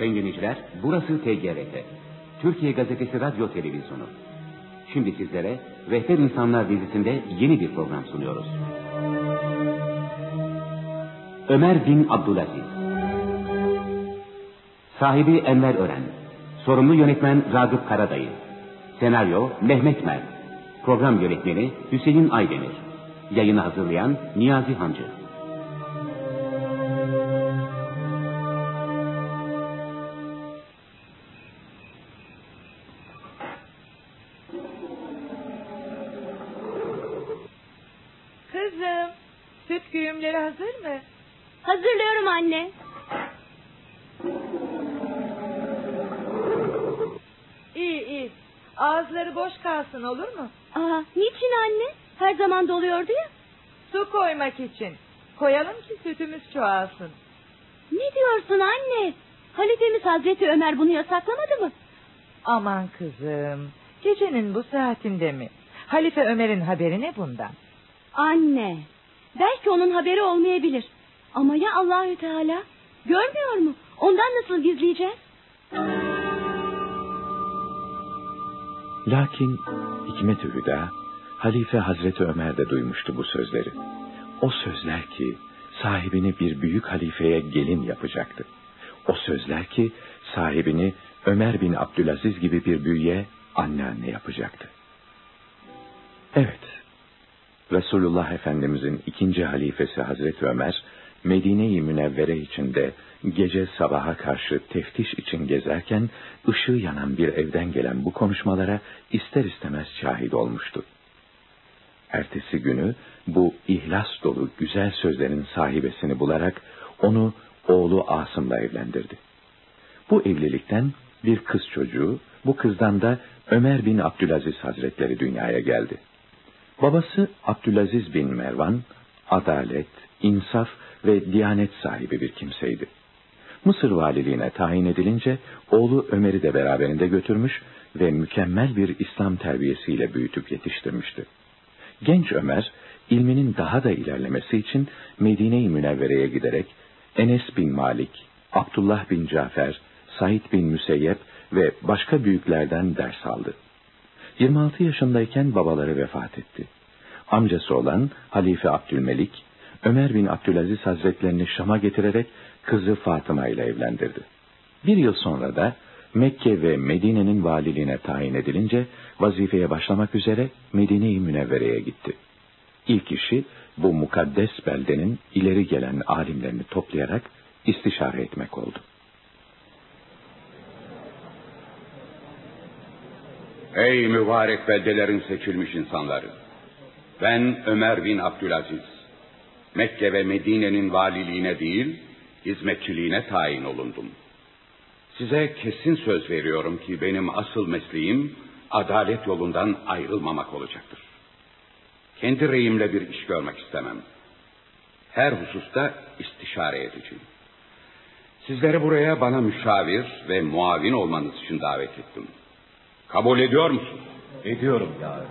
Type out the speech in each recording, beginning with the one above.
Sayın dinleyiciler, burası TGRT. Türkiye Gazetesi Radyo Televizyonu. Şimdi sizlere Rehber İnsanlar dizisinde yeni bir program sunuyoruz. Ömer bin Abdülaziz Sahibi Enver Ören Sorumlu yönetmen Ragıp Karadayı Senaryo Mehmet Mert Program yönetmeni Hüseyin Aydemir Yayını hazırlayan Niyazi Hancı koymak için. Koyalım ki sütümüz çoğalsın. Ne diyorsun anne? Halifemiz Hazreti Ömer bunu yasaklamadı mı? Aman kızım. Gecenin bu saatinde mi? Halife Ömer'in haberi ne bundan? Anne, belki onun haberi olmayabilir. Ama ya Allahü Teala? Görmüyor mu? Ondan nasıl gizleyeceğiz? Lakin Hikmet-i Hüda, Halife Hazreti Ömer de duymuştu bu sözleri. O sözler ki sahibini bir büyük halifeye gelin yapacaktı. O sözler ki sahibini Ömer bin Abdülaziz gibi bir büyüye anneanne yapacaktı. Evet, Resulullah Efendimizin ikinci halifesi Hazreti Ömer, Medine-i Münevvere içinde gece sabaha karşı teftiş için gezerken ışığı yanan bir evden gelen bu konuşmalara ister istemez şahit olmuştu. Ertesi günü bu ihlas dolu güzel sözlerin sahibesini bularak onu oğlu Asım'la evlendirdi. Bu evlilikten bir kız çocuğu, bu kızdan da Ömer bin Abdülaziz Hazretleri dünyaya geldi. Babası Abdülaziz bin Mervan, adalet, insaf ve diyanet sahibi bir kimseydi. Mısır valiliğine tayin edilince oğlu Ömer'i de beraberinde götürmüş ve mükemmel bir İslam terbiyesiyle büyütüp yetiştirmişti. Genç Ömer, ilminin daha da ilerlemesi için Medine-i Münevvere'ye giderek Enes bin Malik, Abdullah bin Cafer, Said bin Müseyyep ve başka büyüklerden ders aldı. 26 yaşındayken babaları vefat etti. Amcası olan Halife Abdülmelik, Ömer bin Abdülaziz Hazretlerini Şam'a getirerek kızı Fatıma ile evlendirdi. Bir yıl sonra da Mekke ve Medine'nin valiliğine tayin edilince vazifeye başlamak üzere Medine-i Münevvere'ye gitti. İlk işi bu mukaddes beldenin ileri gelen alimlerini toplayarak istişare etmek oldu. Ey mübarek beldelerin seçilmiş insanları! Ben Ömer bin Abdülaziz. Mekke ve Medine'nin valiliğine değil, hizmetçiliğine tayin olundum. Size kesin söz veriyorum ki benim asıl mesleğim adalet yolundan ayrılmamak olacaktır. Kendi reyimle bir iş görmek istemem. Her hususta istişare edeceğim. Sizleri buraya bana müşavir ve muavin olmanız için davet ettim. Kabul ediyor musun? Ediyorum ya.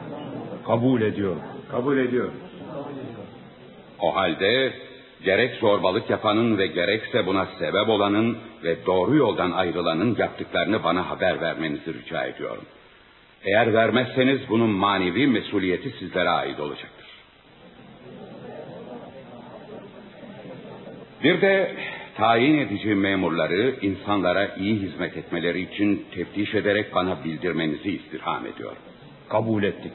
Kabul ediyorum. Kabul ediyorum. O halde gerek zorbalık yapanın ve gerekse buna sebep olanın ve doğru yoldan ayrılanın yaptıklarını bana haber vermenizi rica ediyorum. Eğer vermezseniz bunun manevi mesuliyeti sizlere ait olacaktır. Bir de tayin edici memurları insanlara iyi hizmet etmeleri için teftiş ederek bana bildirmenizi istirham ediyorum. Kabul ettik.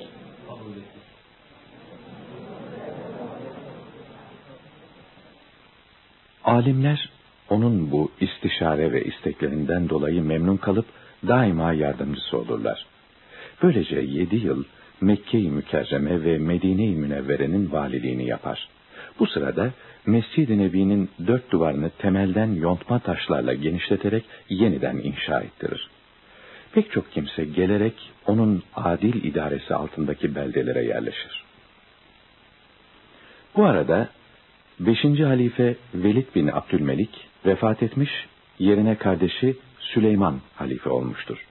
Alimler onun bu istişare ve isteklerinden dolayı memnun kalıp daima yardımcısı olurlar. Böylece yedi yıl Mekke-i Mükerreme ve Medine-i Münevvere'nin valiliğini yapar. Bu sırada Mescid-i Nebi'nin dört duvarını temelden yontma taşlarla genişleterek yeniden inşa ettirir. Pek çok kimse gelerek onun adil idaresi altındaki beldelere yerleşir. Bu arada 5. halife Velid bin Abdülmelik vefat etmiş, yerine kardeşi Süleyman halife olmuştur.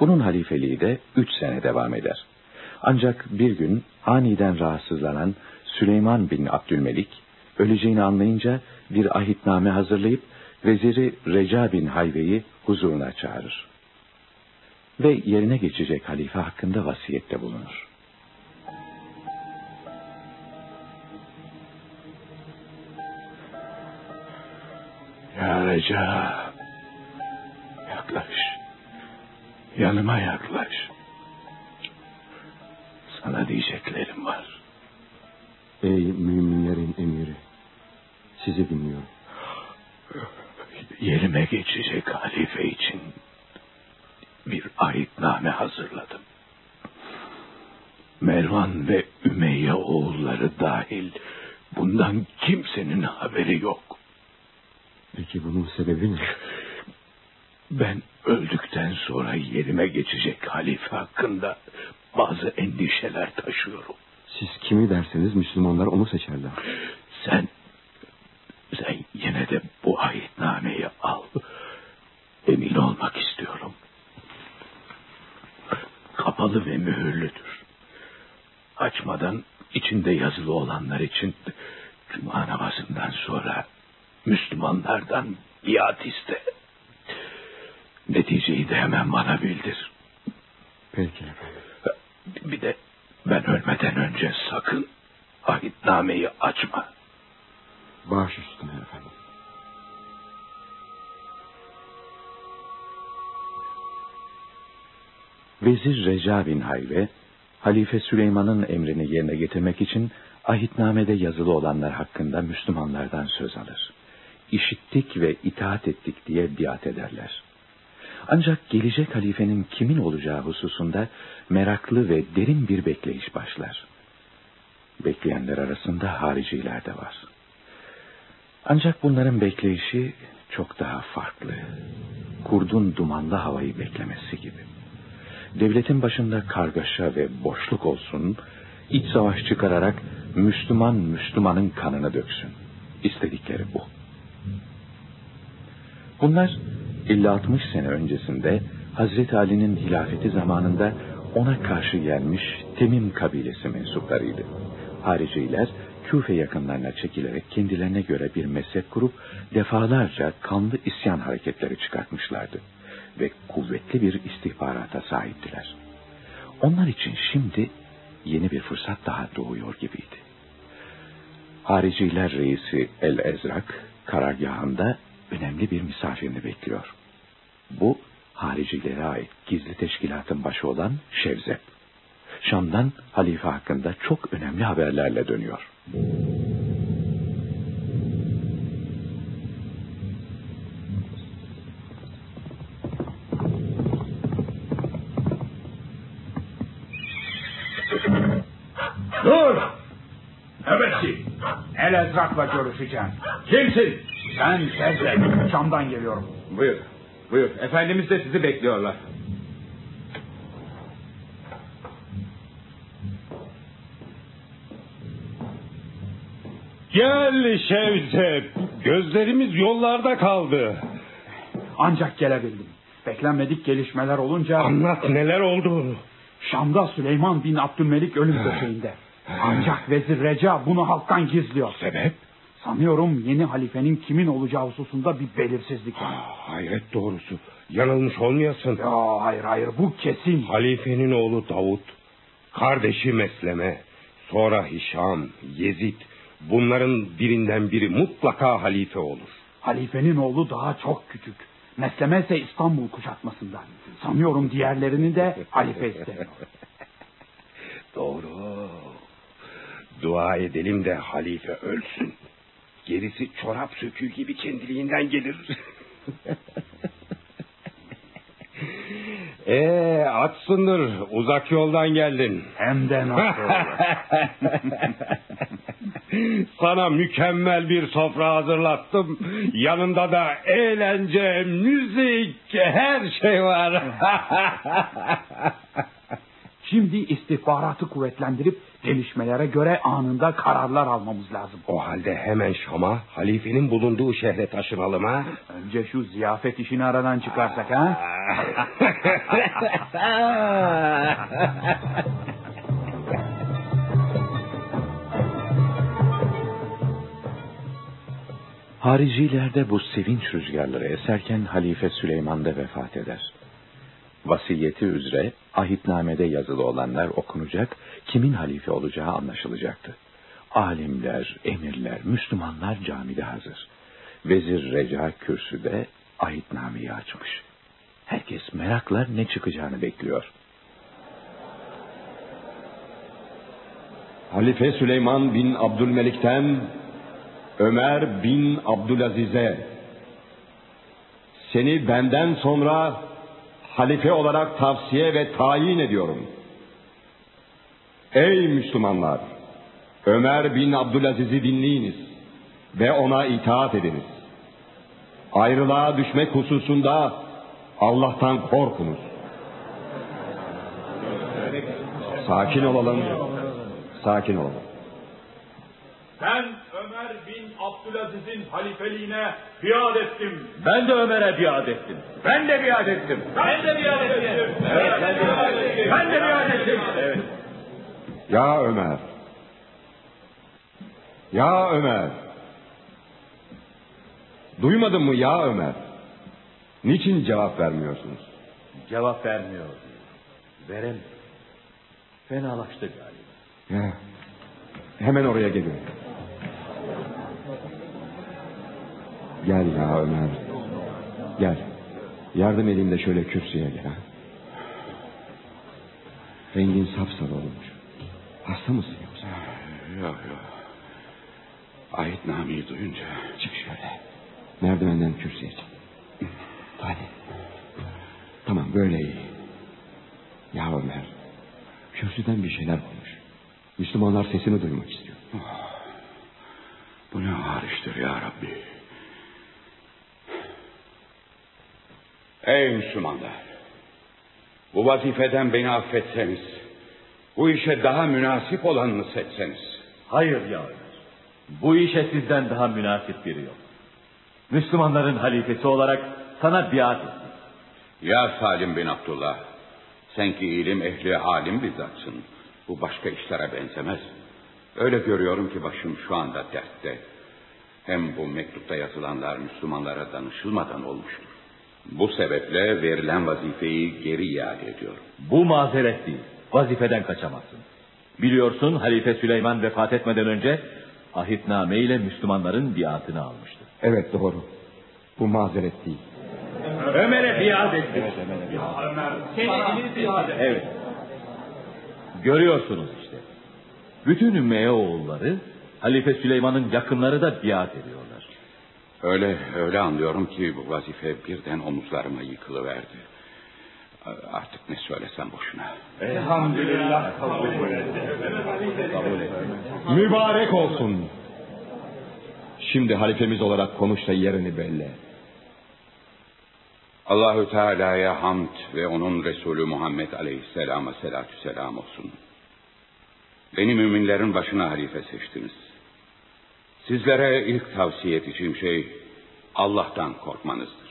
Bunun halifeliği de üç sene devam eder. Ancak bir gün aniden rahatsızlanan Süleyman bin Abdülmelik öleceğini anlayınca bir ahitname hazırlayıp veziri Reca bin Hayve'yi huzuruna çağırır. Ve yerine geçecek halife hakkında vasiyette bulunur. Ya yaklaş. Yanıma yaklaş. Sana diyeceklerim var. Ey müminlerin emiri. Sizi dinliyorum. Yerime geçecek halife için bir ayetname hazırladım. Mervan ve Ümeyye oğulları dahil bundan kimsenin haberi yok. Peki bunun sebebi ne? Ben öldükten sonra yerime geçecek halife hakkında bazı endişeler taşıyorum. Siz kimi derseniz Müslümanlar onu seçerler. Sen, sen yine de bu ayetnameyi al. Emin olmak istiyorum. Kapalı ve mühürlüdür. Açmadan içinde yazılı olanlar için Cuma namazından sonra Müslümanlardan biat iste. Neticeyi de hemen bana bildir. Peki efendim. Bir de ben ölmeden önce sakın ahitnameyi açma. Baş üstüne efendim. Vezir Reca bin Hayve, Halife Süleyman'ın emrini yerine getirmek için ahitnamede yazılı olanlar hakkında Müslümanlardan söz alır. İşittik ve itaat ettik diye biat ederler. Ancak gelecek halifenin kimin olacağı hususunda meraklı ve derin bir bekleyiş başlar. Bekleyenler arasında hariciler de var. Ancak bunların bekleyişi çok daha farklı. Kurdun dumanlı havayı beklemesi gibi. Devletin başında kargaşa ve boşluk olsun, iç savaş çıkararak Müslüman Müslümanın kanını döksün. İstedikleri bu. Bunlar 50-60 sene öncesinde Hazreti Ali'nin hilafeti zamanında ona karşı gelmiş Temim kabilesi mensuplarıydı. Hariciler Küfe yakınlarına çekilerek kendilerine göre bir mezhep kurup defalarca kanlı isyan hareketleri çıkartmışlardı ve kuvvetli bir istihbarata sahiptiler. Onlar için şimdi yeni bir fırsat daha doğuyor gibiydi. Hariciler reisi El Ezrak karargahında önemli bir misafirini bekliyor. Bu haricilere ait gizli teşkilatın başı olan Şevzep. Şam'dan halife hakkında çok önemli haberlerle dönüyor. Dur! Nöbetçi! El Ezrak'la görüşeceğim. Kimsin? Ben Şevzek. Şam'dan geliyorum. Buyur. Buyur. Efendimiz de sizi bekliyorlar. Gel Şevzep. Gözlerimiz yollarda kaldı. Ancak gelebildim. Beklenmedik gelişmeler olunca... Anlat neler oldu? Şam'da Süleyman bin Abdülmelik ölüm döşeğinde. Ancak Vezir Reca bunu halktan gizliyor. Sebep? Sanıyorum yeni halifenin kimin olacağı hususunda bir belirsizlik var. Hayret doğrusu. Yanılmış olmayasın. Ya hayır hayır bu kesin. Halifenin oğlu Davut, kardeşi Mesleme, sonra Hişam, Yezid, bunların birinden biri mutlaka halife olur. Halifenin oğlu daha çok küçük. Mesleme ise İstanbul kuşatmasından. Sanıyorum diğerlerini de halife istemiyor. Doğru. Dua edelim de halife ölsün. Gerisi çorap söküğü gibi kendiliğinden gelir. Ee, açsındır. Uzak yoldan geldin. Hem de nasıl? Sana mükemmel bir sofra hazırlattım. Yanında da eğlence, müzik, her şey var. Şimdi istihbaratı kuvvetlendirip gelişmelere göre anında kararlar almamız lazım. O halde hemen Şam'a, halifenin bulunduğu şehre taşınalım ha. Önce şu ziyafet işini aradan çıkarsak ha. Haricilerde bu sevinç rüzgarları eserken Halife Süleyman da vefat eder. Vasiyeti üzere ahitnamede yazılı olanlar okunacak, kimin halife olacağı anlaşılacaktı. Alimler, emirler, Müslümanlar camide hazır. Vezir Reca kürsüde ahitnameyi açmış. Herkes merakla ne çıkacağını bekliyor. Halife Süleyman bin Abdülmelik'ten Ömer bin Abdülaziz'e seni benden sonra halife olarak tavsiye ve tayin ediyorum. Ey Müslümanlar! Ömer bin Abdülaziz'i dinleyiniz ve ona itaat ediniz. Ayrılığa düşmek hususunda Allah'tan korkunuz. Sakin olalım, sakin olalım. Ben Abdülaziz'in halifeliğine biat ettim. Ben de Ömer'e biat ettim. Ben de biat ettim. Ben de biat ettim. Evet, ben de biat ettim. Ben de biat ettim. Evet. Ya Ömer. Ya Ömer. Duymadın mı ya Ömer? Niçin cevap vermiyorsunuz? Cevap vermiyor. Verem. Fenalaştı galiba. Ya, hemen oraya geliyorum. Gel ya Ömer. Gel. Yardım edeyim de şöyle kürsüye gel. Ha? Rengin sapsarı olmuş. Hasta mısın yoksa? Yok yok. Ahitnameyi duyunca. Çık şöyle. Merdivenden kürsüye çık. Hadi. Tamam böyle iyi. Ya Ömer. Kürsüden bir şeyler konuş. Müslümanlar sesini duymak istiyor. Bu ne ağır iştir ya Rabbi. Ey Müslümanlar! Bu vazifeden beni affetseniz, bu işe daha münasip olanını seçseniz. Hayır ya Ömer. Bu işe sizden daha münasip biri yok. Müslümanların halifesi olarak sana biat ettim. Ya Salim bin Abdullah, sen ki ilim ehli alim bizzatsın. Bu başka işlere benzemez. Öyle görüyorum ki başım şu anda dertte. Hem bu mektupta yazılanlar Müslümanlara danışılmadan olmuştur. Bu sebeple verilen vazifeyi geri iade ediyorum. Bu mazeret değil. Vazifeden kaçamazsın. Biliyorsun Halife Süleyman vefat etmeden önce ahitname ile Müslümanların biatını almıştı. Evet doğru. Bu mazeret değil. Ömer'e biat ettik. Evet, Ömer. Senin biat et. Evet. Görüyorsunuz işte. Bütün Ümmeye oğulları Halife Süleyman'ın yakınları da biat ediyorlar. Öyle öyle anlıyorum ki bu vazife birden omuzlarıma yıkılıverdi. Artık ne söylesem boşuna. Elhamdülillah kabul Mübarek olsun. Şimdi halifemiz olarak konuş da yerini belli. Allahü Teala'ya hamd ve onun Resulü Muhammed Aleyhisselam'a selatü selam olsun. Beni müminlerin başına halife seçtiniz. Sizlere ilk tavsiye edeceğim şey Allah'tan korkmanızdır.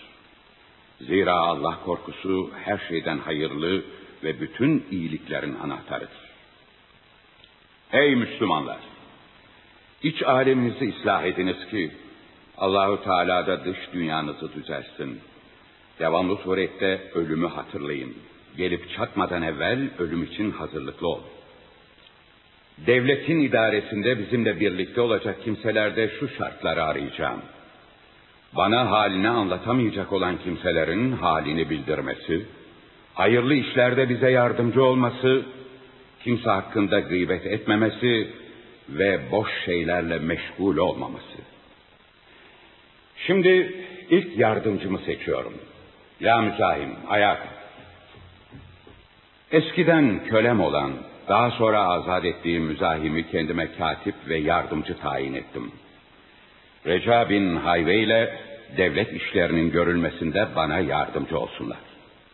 Zira Allah korkusu her şeyden hayırlı ve bütün iyiliklerin anahtarıdır. Ey Müslümanlar! İç aleminizi ıslah ediniz ki Allahu Teala da dış dünyanızı düzelsin. Devamlı surette ölümü hatırlayın. Gelip çatmadan evvel ölüm için hazırlıklı olun. Devletin idaresinde bizimle birlikte olacak kimselerde şu şartları arayacağım. Bana halini anlatamayacak olan kimselerin halini bildirmesi, hayırlı işlerde bize yardımcı olması, kimse hakkında gıybet etmemesi ve boş şeylerle meşgul olmaması. Şimdi ilk yardımcımı seçiyorum. Ya müzahim, ayağa. Eskiden kölem olan, daha sonra azat ettiğim müzahimi kendime katip ve yardımcı tayin ettim. Reca bin Hayve ile devlet işlerinin görülmesinde bana yardımcı olsunlar.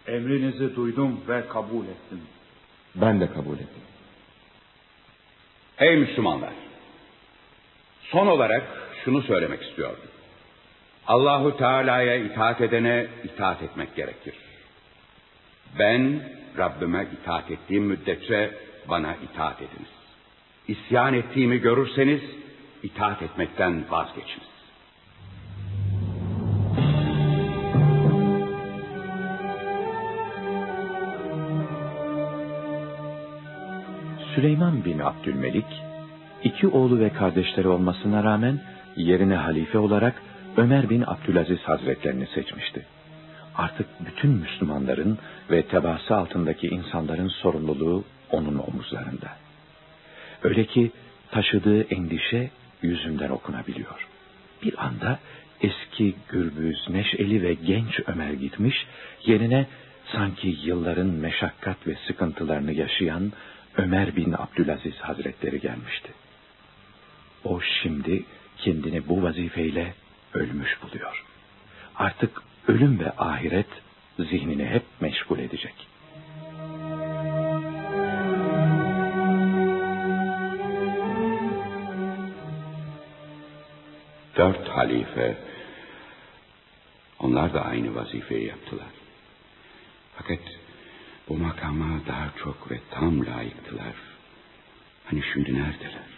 Emrinizi duydum ve kabul ettim. Ben de kabul ettim. Ey Müslümanlar! Son olarak şunu söylemek istiyorum. Allahu Teala'ya itaat edene itaat etmek gerekir. Ben Rabbime itaat ettiğim müddetçe bana itaat ediniz. İsyan ettiğimi görürseniz itaat etmekten vazgeçiniz. Süleyman bin Abdülmelik, iki oğlu ve kardeşleri olmasına rağmen yerine halife olarak Ömer bin Abdülaziz hazretlerini seçmişti. Artık bütün Müslümanların ve tebaası altındaki insanların sorumluluğu onun omuzlarında. Öyle ki taşıdığı endişe yüzünden okunabiliyor. Bir anda eski gürbüz, neşeli ve genç Ömer gitmiş, yerine sanki yılların meşakkat ve sıkıntılarını yaşayan Ömer bin Abdülaziz Hazretleri gelmişti. O şimdi kendini bu vazifeyle ölmüş buluyor. Artık ölüm ve ahiret zihnini hep meşgul edecek. Dört halife, onlar da aynı vazifeyi yaptılar. Fakat bu makama daha çok ve tam layıktılar. Hani şimdi neredeler?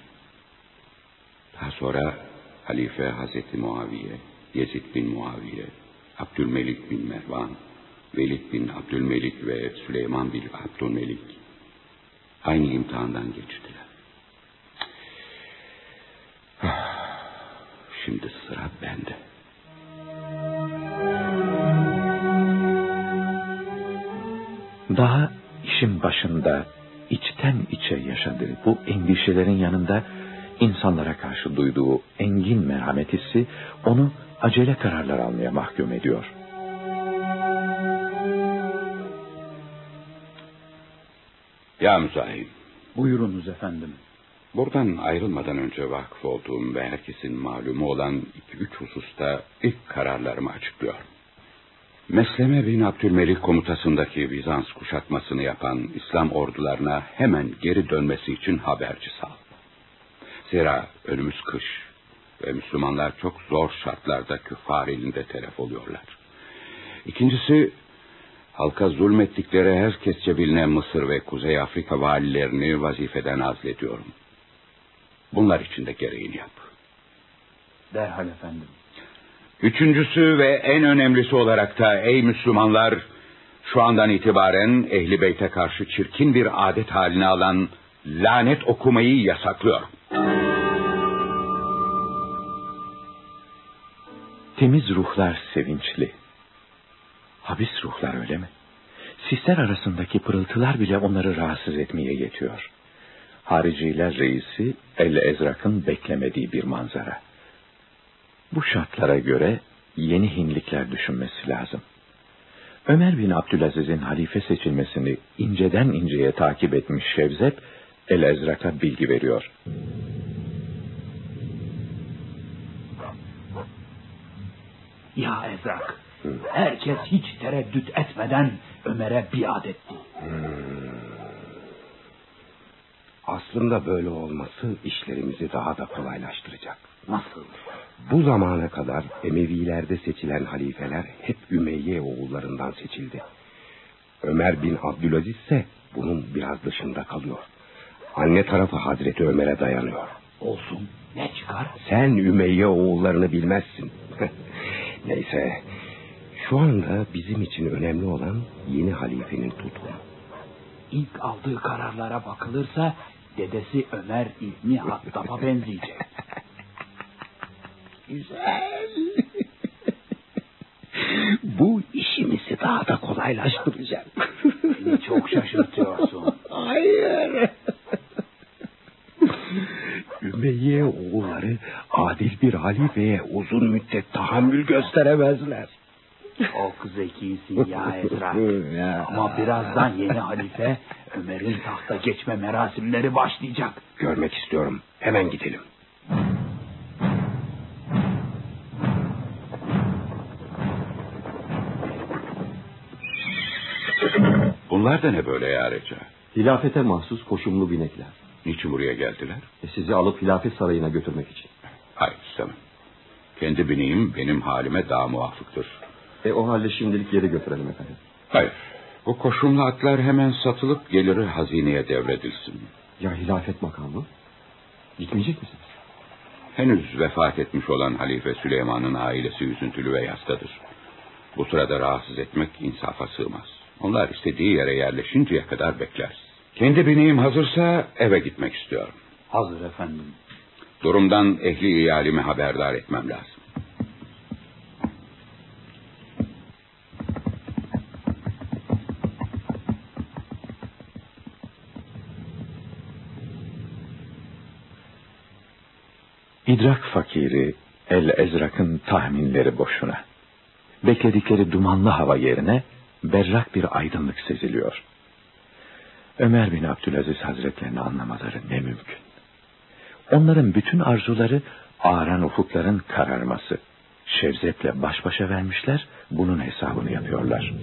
Daha sonra Halife Hazreti Muaviye, Yezid bin Muaviye, Abdülmelik bin Mervan, Velid bin Abdülmelik ve Süleyman bin Abdülmelik aynı imtihandan geçtiler. Şimdi sıra bende. Daha işin başında içten içe yaşadığı bu endişelerin yanında insanlara karşı duyduğu engin merhamet hissi onu acele kararlar almaya mahkum ediyor. Ya müzahim. Buyurunuz efendim. Buradan ayrılmadan önce vakıf olduğum ve herkesin malumu olan iki üç hususta ilk kararlarımı açıklıyorum. Mesleme bin Abdülmelik komutasındaki Bizans kuşatmasını yapan İslam ordularına hemen geri dönmesi için haberci sal. Zira önümüz kış ve Müslümanlar çok zor şartlarda küffar elinde telef oluyorlar. İkincisi halka zulmettikleri herkesçe bilinen Mısır ve Kuzey Afrika valilerini vazifeden azlediyorum. Bunlar için de gereğini yap. Derhal efendim. Üçüncüsü ve en önemlisi olarak da ey Müslümanlar şu andan itibaren Ehli Beyt'e karşı çirkin bir adet haline alan lanet okumayı yasaklıyorum. Temiz ruhlar sevinçli. Habis ruhlar öyle mi? Sisler arasındaki pırıltılar bile onları rahatsız etmeye yetiyor. Hariciler reisi El Ezrak'ın beklemediği bir manzara. Bu şartlara göre yeni hinlikler düşünmesi lazım. Ömer bin Abdülaziz'in halife seçilmesini inceden inceye takip etmiş Şevzep, El Ezrak'a bilgi veriyor. Ya Ezrak, herkes hiç tereddüt etmeden Ömer'e biat etti. Aslında böyle olması işlerimizi daha da kolaylaştıracak. Nasıl? Bu zamana kadar Emevilerde seçilen halifeler hep Ümeyye oğullarından seçildi. Ömer bin Abdülaziz ise bunun biraz dışında kalıyor. Anne tarafı Hazreti Ömer'e dayanıyor. Olsun. Ne çıkar? Sen Ümeyye oğullarını bilmezsin. Neyse. Şu anda bizim için önemli olan yeni halifenin tutumu. İlk aldığı kararlara bakılırsa dedesi Ömer İbni Hattab'a benzeyecek. Güzel. Bu işimizi daha da kolaylaştıracak. Beni çok şaşırtıyorsun. Hayır. Ümeyye oğulları adil bir halifeye uzun müddet tahammül gösteremezler. Çok zekisin ya Ezra. Ama birazdan yeni halife Ömer'in tahta geçme merasimleri başlayacak. Görmek istiyorum. Hemen gidelim. Bunlar da ne böyle ya Reca? Hilafete mahsus koşumlu binekler. Niçin buraya geldiler? E sizi alıp hilafet sarayına götürmek için. Hayır istemem. Kendi bineğim benim halime daha muvafıktır. E o halde şimdilik geri götürelim efendim. Hayır. Bu koşumlu atlar hemen satılıp geliri hazineye devredilsin. Ya hilafet makamı? Gitmeyecek misiniz? Henüz vefat etmiş olan Halife Süleyman'ın ailesi üzüntülü ve yastadır. Bu sırada rahatsız etmek insafa sığmaz. Onlar istediği yere yerleşinceye kadar bekleriz. Kendi bineğim hazırsa eve gitmek istiyorum. Hazır efendim. Durumdan ehli iyalimi haberdar etmem lazım. İdrak fakiri El Ezrak'ın tahminleri boşuna. Bekledikleri dumanlı hava yerine berrak bir aydınlık seziliyor. Ömer bin Abdülaziz Hazretlerini anlamaları ne mümkün. Onların bütün arzuları ağaran ufukların kararması. Şevzep'le baş başa vermişler, bunun hesabını yapıyorlar.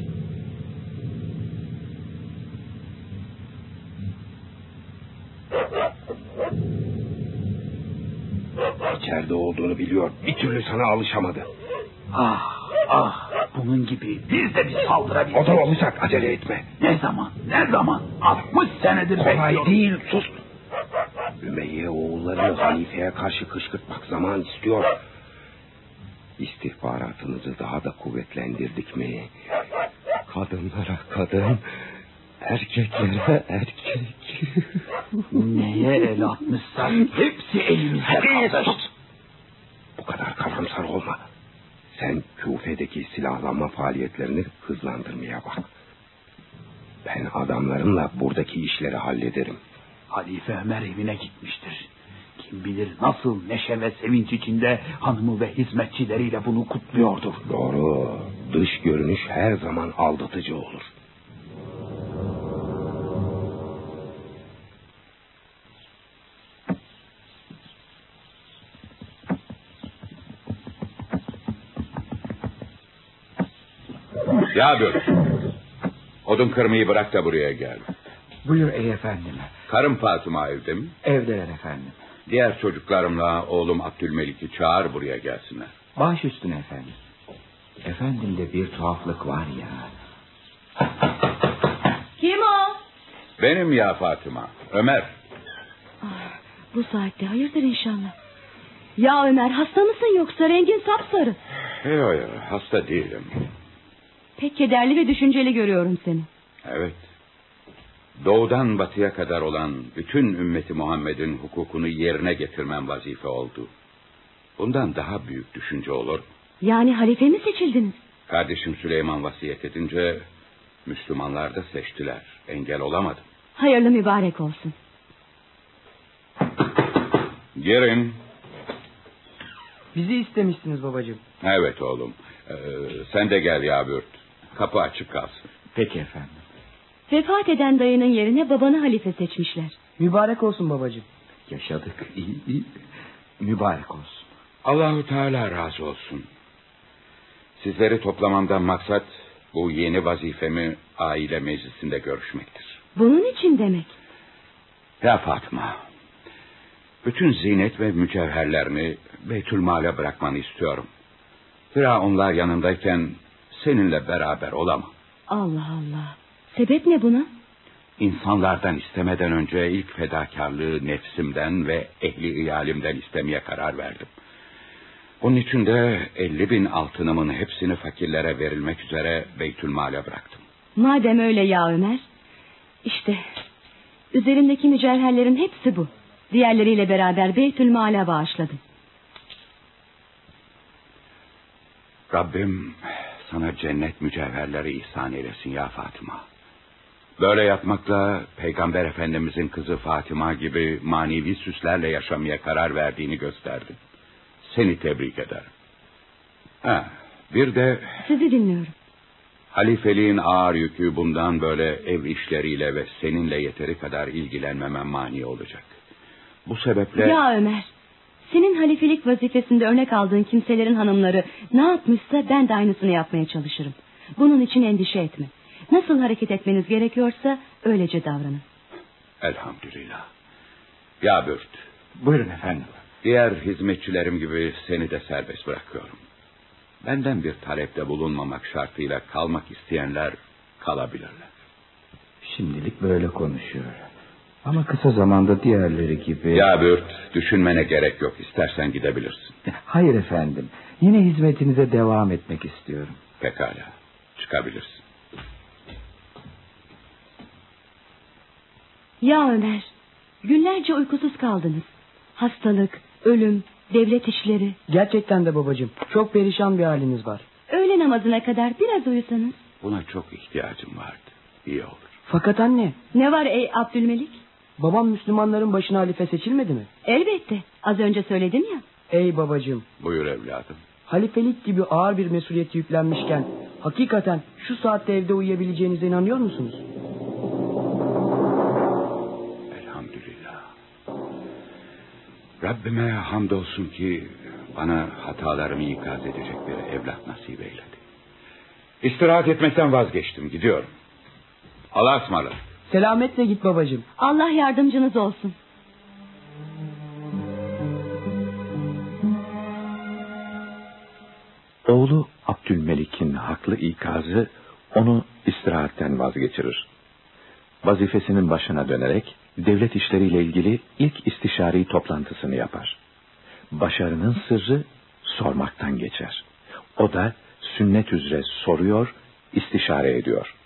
İçeride olduğunu biliyor. Bir türlü sana alışamadı. Ah ah bunun gibi biz de bir saldırabiliriz. O da olacak acele etme. Ne zaman ne zaman 60 senedir Kolay bekliyorum. değil sus. Ümeyye oğullarını halifeye karşı kışkırtmak zaman istiyor. İstihbaratınızı daha da kuvvetlendirdik mi? Kadınlara kadın, erkeklere erkek. Neye el atmışsak hepsi elimizde kalır. Karamsar olma. Sen Küfe'deki silahlanma faaliyetlerini hızlandırmaya bak. Ben adamlarımla buradaki işleri hallederim. Halife Ömer evine gitmiştir. Kim bilir nasıl neşe ve sevinç içinde hanımı ve hizmetçileriyle bunu kutluyordur. Doğru. Dış görünüş her zaman aldatıcı olur. Ya dur. Odun kırmayı bırak da buraya gel. Buyur ey efendim. Karım Fatıma evde mi? Evdeler efendim. Diğer çocuklarımla oğlum Abdülmelik'i çağır buraya gelsinler. Baş üstüne efendim. Efendimde bir tuhaflık var ya. Kim o? Benim ya Fatıma. Ömer. Ah, bu saatte hayırdır inşallah. Ya Ömer hasta mısın yoksa rengin sapsarı. Yok yok hasta değilim. Pek kederli ve düşünceli görüyorum seni. Evet. Doğudan batıya kadar olan bütün ümmeti Muhammed'in hukukunu yerine getirmem vazife oldu. Bundan daha büyük düşünce olur. Yani halife mi seçildiniz? Kardeşim Süleyman vasiyet edince Müslümanlar da seçtiler. Engel olamadım. Hayırlı mübarek olsun. Girin. Bizi istemişsiniz babacığım. Evet oğlum. Ee, sen de gel Yabürt. Kapı açık kalsın. Peki efendim. Vefat eden dayının yerine babanı halife seçmişler. Mübarek olsun babacığım. Yaşadık iyi iyi. Mübarek olsun. Allahu Teala razı olsun. Sizleri toplamamdan maksat bu yeni vazifemi aile meclisinde görüşmektir. Bunun için demek. Ya Fatıma, bütün zinet ve mücevherlerini Beytülmal'e bırakmanı istiyorum. Zira onlar yanındayken seninle beraber olamam. Allah Allah. Sebep ne buna? İnsanlardan istemeden önce ilk fedakarlığı nefsimden ve ehli iyalimden istemeye karar verdim. Bunun için de elli bin altınımın hepsini fakirlere verilmek üzere Beytülmal'e bıraktım. Madem öyle ya Ömer. İşte üzerindeki mücevherlerin hepsi bu. Diğerleriyle beraber Beytül Mal'a bağışladım. Rabbim sana cennet mücevherleri ihsan eylesin ya Fatıma. Böyle yapmakla Peygamber Efendimizin kızı Fatıma gibi manevi süslerle yaşamaya karar verdiğini gösterdi. Seni tebrik ederim. Ha, bir de Sizi dinliyorum. halifeliğin ağır yükü bundan böyle ev işleriyle ve seninle yeteri kadar ilgilenmemem mani olacak. Bu sebeple... Ya Ömer. Senin halifelik vazifesinde örnek aldığın kimselerin hanımları ne yapmışsa ben de aynısını yapmaya çalışırım. Bunun için endişe etme. Nasıl hareket etmeniz gerekiyorsa öylece davranın. Elhamdülillah. Ya Bürt. Buyurun efendim. Diğer hizmetçilerim gibi seni de serbest bırakıyorum. Benden bir talepte bulunmamak şartıyla kalmak isteyenler kalabilirler. Şimdilik böyle konuşuyor. Ama kısa zamanda diğerleri gibi... Ya Bürt, düşünmene gerek yok. İstersen gidebilirsin. Hayır efendim. Yine hizmetinize devam etmek istiyorum. Pekala. Çıkabilirsin. Ya Ömer, günlerce uykusuz kaldınız. Hastalık, ölüm, devlet işleri. Gerçekten de babacığım. Çok perişan bir haliniz var. Öğle namazına kadar biraz uyusanız. Buna çok ihtiyacım vardı. İyi olur. Fakat anne. Ne var ey Abdülmelik? Babam Müslümanların başına halife seçilmedi mi? Elbette. Az önce söyledim ya. Ey babacığım. Buyur evladım. Halifelik gibi ağır bir mesuliyet yüklenmişken hakikaten şu saatte evde uyuyabileceğinize inanıyor musunuz? Elhamdülillah. Rabbime hamdolsun ki bana hatalarımı ikaz edecek bir evlat nasip eyledi. İstirahat etmekten vazgeçtim. Gidiyorum. Allah'a ısmarladık. Selametle git babacığım. Allah yardımcınız olsun. Oğlu Abdülmelik'in haklı ikazı onu istirahatten vazgeçirir. Vazifesinin başına dönerek devlet işleriyle ilgili ilk istişari toplantısını yapar. Başarının sırrı sormaktan geçer. O da sünnet üzere soruyor, istişare ediyor.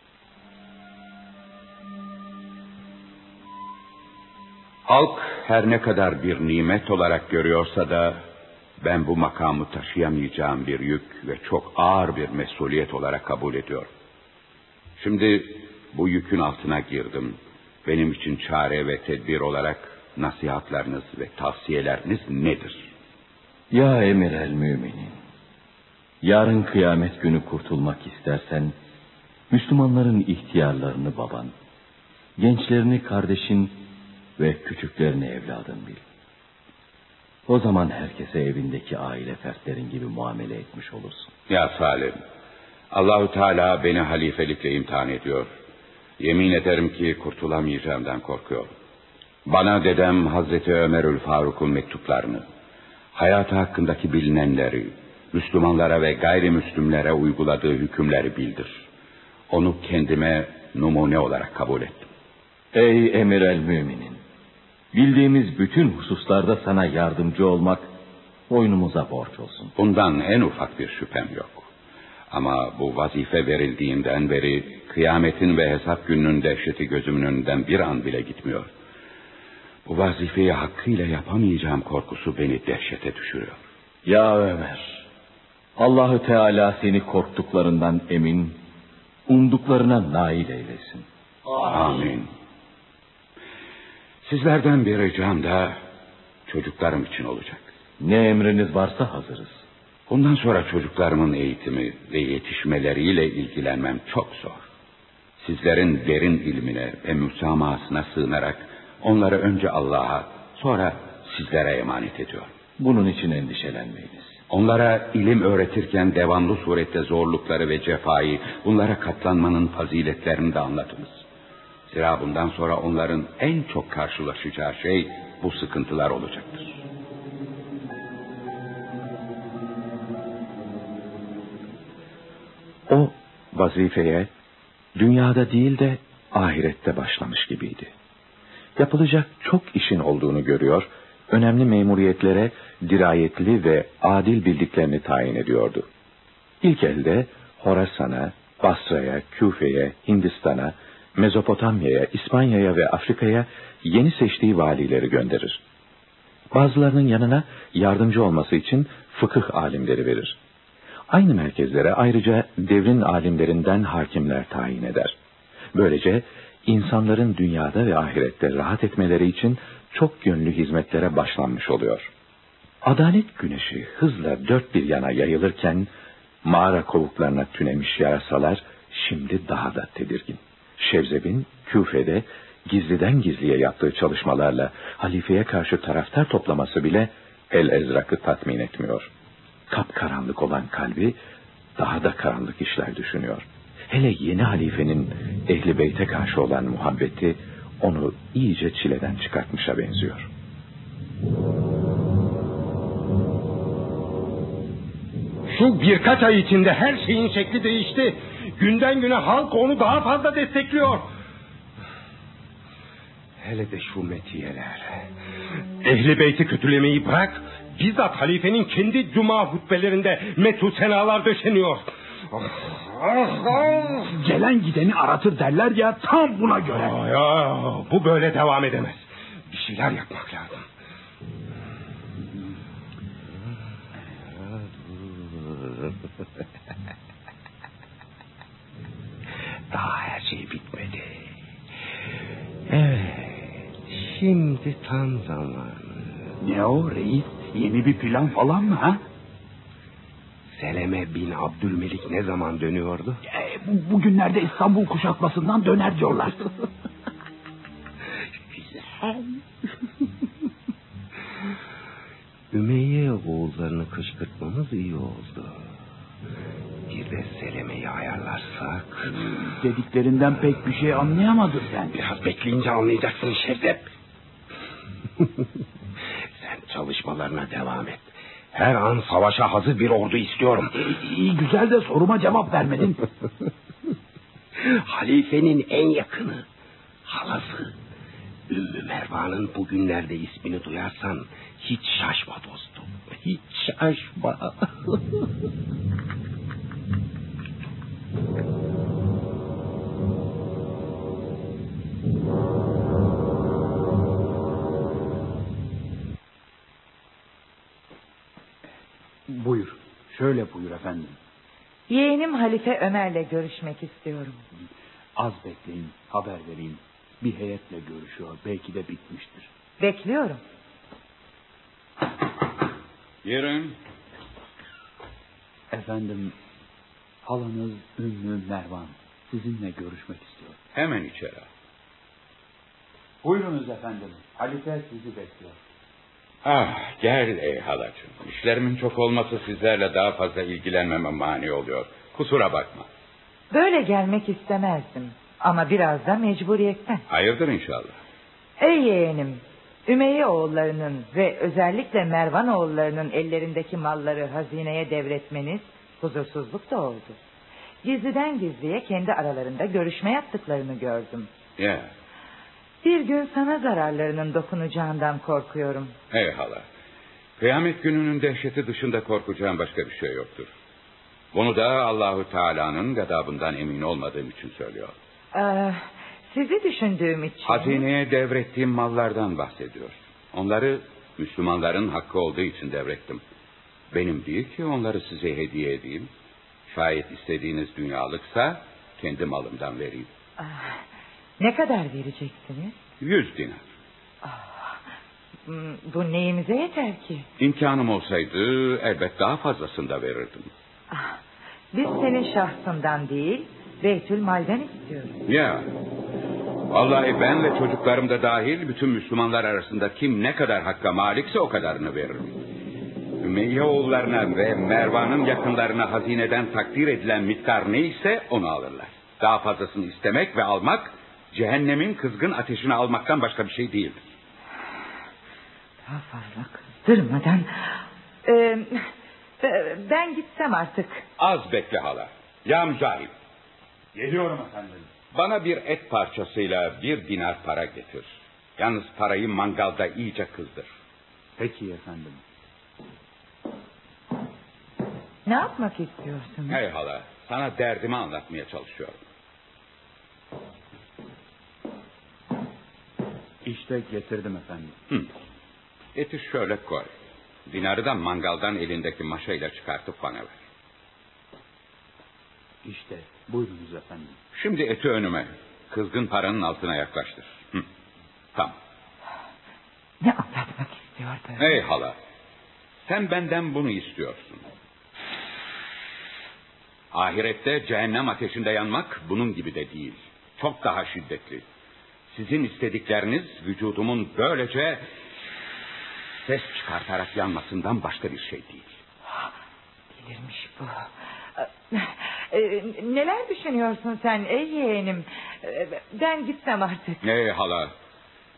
Halk her ne kadar bir nimet olarak görüyorsa da ben bu makamı taşıyamayacağım bir yük ve çok ağır bir mesuliyet olarak kabul ediyorum. Şimdi bu yükün altına girdim. Benim için çare ve tedbir olarak nasihatlarınız ve tavsiyeleriniz nedir? Ya emir el müminin. Yarın kıyamet günü kurtulmak istersen Müslümanların ihtiyarlarını baban, gençlerini kardeşin ve küçüklerini evladın bil. O zaman herkese evindeki aile fertlerin gibi muamele etmiş olursun. Ya Salim, Allahu Teala beni halifelikle imtihan ediyor. Yemin ederim ki kurtulamayacağımdan korkuyorum. Bana dedem Hazreti Ömerül Faruk'un mektuplarını, hayatı hakkındaki bilinenleri, Müslümanlara ve gayrimüslimlere uyguladığı hükümleri bildir. Onu kendime numune olarak kabul ettim. Ey emir el müminin! Bildiğimiz bütün hususlarda sana yardımcı olmak boynumuza borç olsun. Bundan en ufak bir şüphem yok. Ama bu vazife verildiğinden beri kıyametin ve hesap gününün dehşeti gözümün önünden bir an bile gitmiyor. Bu vazifeyi hakkıyla yapamayacağım korkusu beni dehşete düşürüyor. Ya Ömer, Allahü Teala seni korktuklarından emin, umduklarına nail eylesin. Amin. Sizlerden bir ricam da çocuklarım için olacak. Ne emriniz varsa hazırız. Bundan sonra çocuklarımın eğitimi ve yetişmeleriyle ilgilenmem çok zor. Sizlerin derin ilmine ve müsamahasına sığınarak onları önce Allah'a sonra sizlere emanet ediyorum. Bunun için endişelenmeyiniz. Onlara ilim öğretirken devamlı surette zorlukları ve cefayı, bunlara katlanmanın faziletlerini de anlatınız. Zira bundan sonra onların en çok karşılaşacağı şey bu sıkıntılar olacaktır. O vazifeye dünyada değil de ahirette başlamış gibiydi. Yapılacak çok işin olduğunu görüyor, önemli memuriyetlere dirayetli ve adil bildiklerini tayin ediyordu. İlk elde Horasan'a, Basra'ya, Küfe'ye, Hindistan'a, Mezopotamya'ya, İspanya'ya ve Afrika'ya yeni seçtiği valileri gönderir. Bazılarının yanına yardımcı olması için fıkıh alimleri verir. Aynı merkezlere ayrıca devrin alimlerinden hakimler tayin eder. Böylece insanların dünyada ve ahirette rahat etmeleri için çok yönlü hizmetlere başlanmış oluyor. Adalet güneşi hızla dört bir yana yayılırken mağara kovuklarına tünemiş yarasalar şimdi daha da tedirgin. Şevzeb'in Küfe'de gizliden gizliye yaptığı çalışmalarla halifeye karşı taraftar toplaması bile El Ezrak'ı tatmin etmiyor. Kapkaranlık olan kalbi daha da karanlık işler düşünüyor. Hele yeni halifenin ehli beyte karşı olan muhabbeti onu iyice çileden çıkartmışa benziyor. Şu birkaç ay içinde her şeyin şekli değişti. Günden güne halk onu daha fazla destekliyor. Hele de şu metiyeler. Ehli beyti kötülemeyi bırak. Bizzat halifenin kendi cuma hutbelerinde metu senalar döşeniyor. Gelen gideni aratır derler ya tam buna göre. Aa, ya, bu böyle devam edemez. Bir şeyler yapmak lazım. Daha her şey bitmedi. Evet, şimdi tam zaman. Ne o reis? Yeni bir plan falan mı ha? Seleme bin Abdülmelik ne zaman dönüyordu? E, bu, bugünlerde İstanbul kuşatmasından döner diyorlar. Güzel. Ümeyye oğullarını kışkırtmamız iyi oldu. Seleme'yi ayarlarsak... Dediklerinden pek bir şey anlayamadım ben. Biraz bekleyince anlayacaksın Şevdep. Sen çalışmalarına devam et. Her an savaşa hazır bir ordu istiyorum. İyi güzel de soruma cevap vermedin. Halifenin en yakını, halası. Ümmü Mervan'ın bugünlerde ismini duyarsan hiç şaşma dostum. Hiç şaşma. Buyur. Şöyle buyur efendim. Yeğenim Halife Ömer'le görüşmek istiyorum. Az bekleyin, haber vereyim. Bir heyetle görüşüyor. Belki de bitmiştir. Bekliyorum. Girin. Efendim, halanız Ümmü Mervan sizinle görüşmek istiyor. Hemen içeri. Buyurunuz efendim. Halife sizi bekliyor. Ah gel ey halacığım. İşlerimin çok olması sizlerle daha fazla ilgilenmeme mani oluyor. Kusura bakma. Böyle gelmek istemezdim. Ama biraz da mecburiyetten. Hayırdır inşallah. Ey yeğenim, Ümeyye oğullarının ve özellikle Mervan oğullarının ellerindeki malları hazineye devretmeniz huzursuzluk da oldu. Gizliden gizliye kendi aralarında görüşme yaptıklarını gördüm. Ya. Bir gün sana zararlarının dokunacağından korkuyorum. Hey hala. Kıyamet gününün dehşeti dışında korkacağım başka bir şey yoktur. Bunu da Allahu Teala'nın gadabından emin olmadığım için söylüyor. Ee, sizi düşündüğüm için... Hazineye devrettiğim mallardan bahsediyor. Onları Müslümanların hakkı olduğu için devrettim. Benim değil ki onları size hediye edeyim. Şayet istediğiniz dünyalıksa kendi malımdan vereyim. Ah, ne kadar vereceksiniz? Yüz dinar. Hmm, Bu neyimize yeter ki? İmkanım olsaydı elbet daha fazlasını da verirdim. Ah, Biz senin şahsından değil, Beytül Mal'den istiyoruz. Ya. Vallahi ben ve çocuklarım da dahil bütün Müslümanlar arasında kim ne kadar hakka malikse o kadarını veririm. Ümeyye oğullarına ve Mervan'ın yakınlarına hazineden takdir edilen miktar neyse onu alırlar. Daha fazlasını istemek ve almak cehennemin kızgın ateşini almaktan başka bir şey değildir. Daha fazla kızdırmadan... Ee, ben gitsem artık. Az bekle hala. Ya Mücahit. Geliyorum efendim. Bana bir et parçasıyla bir dinar para getir. Yalnız parayı mangalda iyice kızdır. Peki efendim. Ne yapmak istiyorsun? Hey hala, sana derdimi anlatmaya çalışıyorum. İşte getirdim efendim. Hı. Eti şöyle koy. Dinarı da mangaldan elindeki maşayla çıkartıp bana ver. İşte buyurunuz efendim. Şimdi eti önüme. Kızgın paranın altına yaklaştır. Hı. Tamam. Ne anlatmak istiyordu? Hey hala. Sen benden bunu istiyorsun. Ahirette cehennem ateşinde yanmak bunun gibi de değil. Çok daha şiddetli. Sizin istedikleriniz vücudumun böylece ses çıkartarak yanmasından başka bir şey değil. Delirmiş bu. Ee, neler düşünüyorsun sen ey yeğenim? Ee, Ben gitsem artık. Ey hala.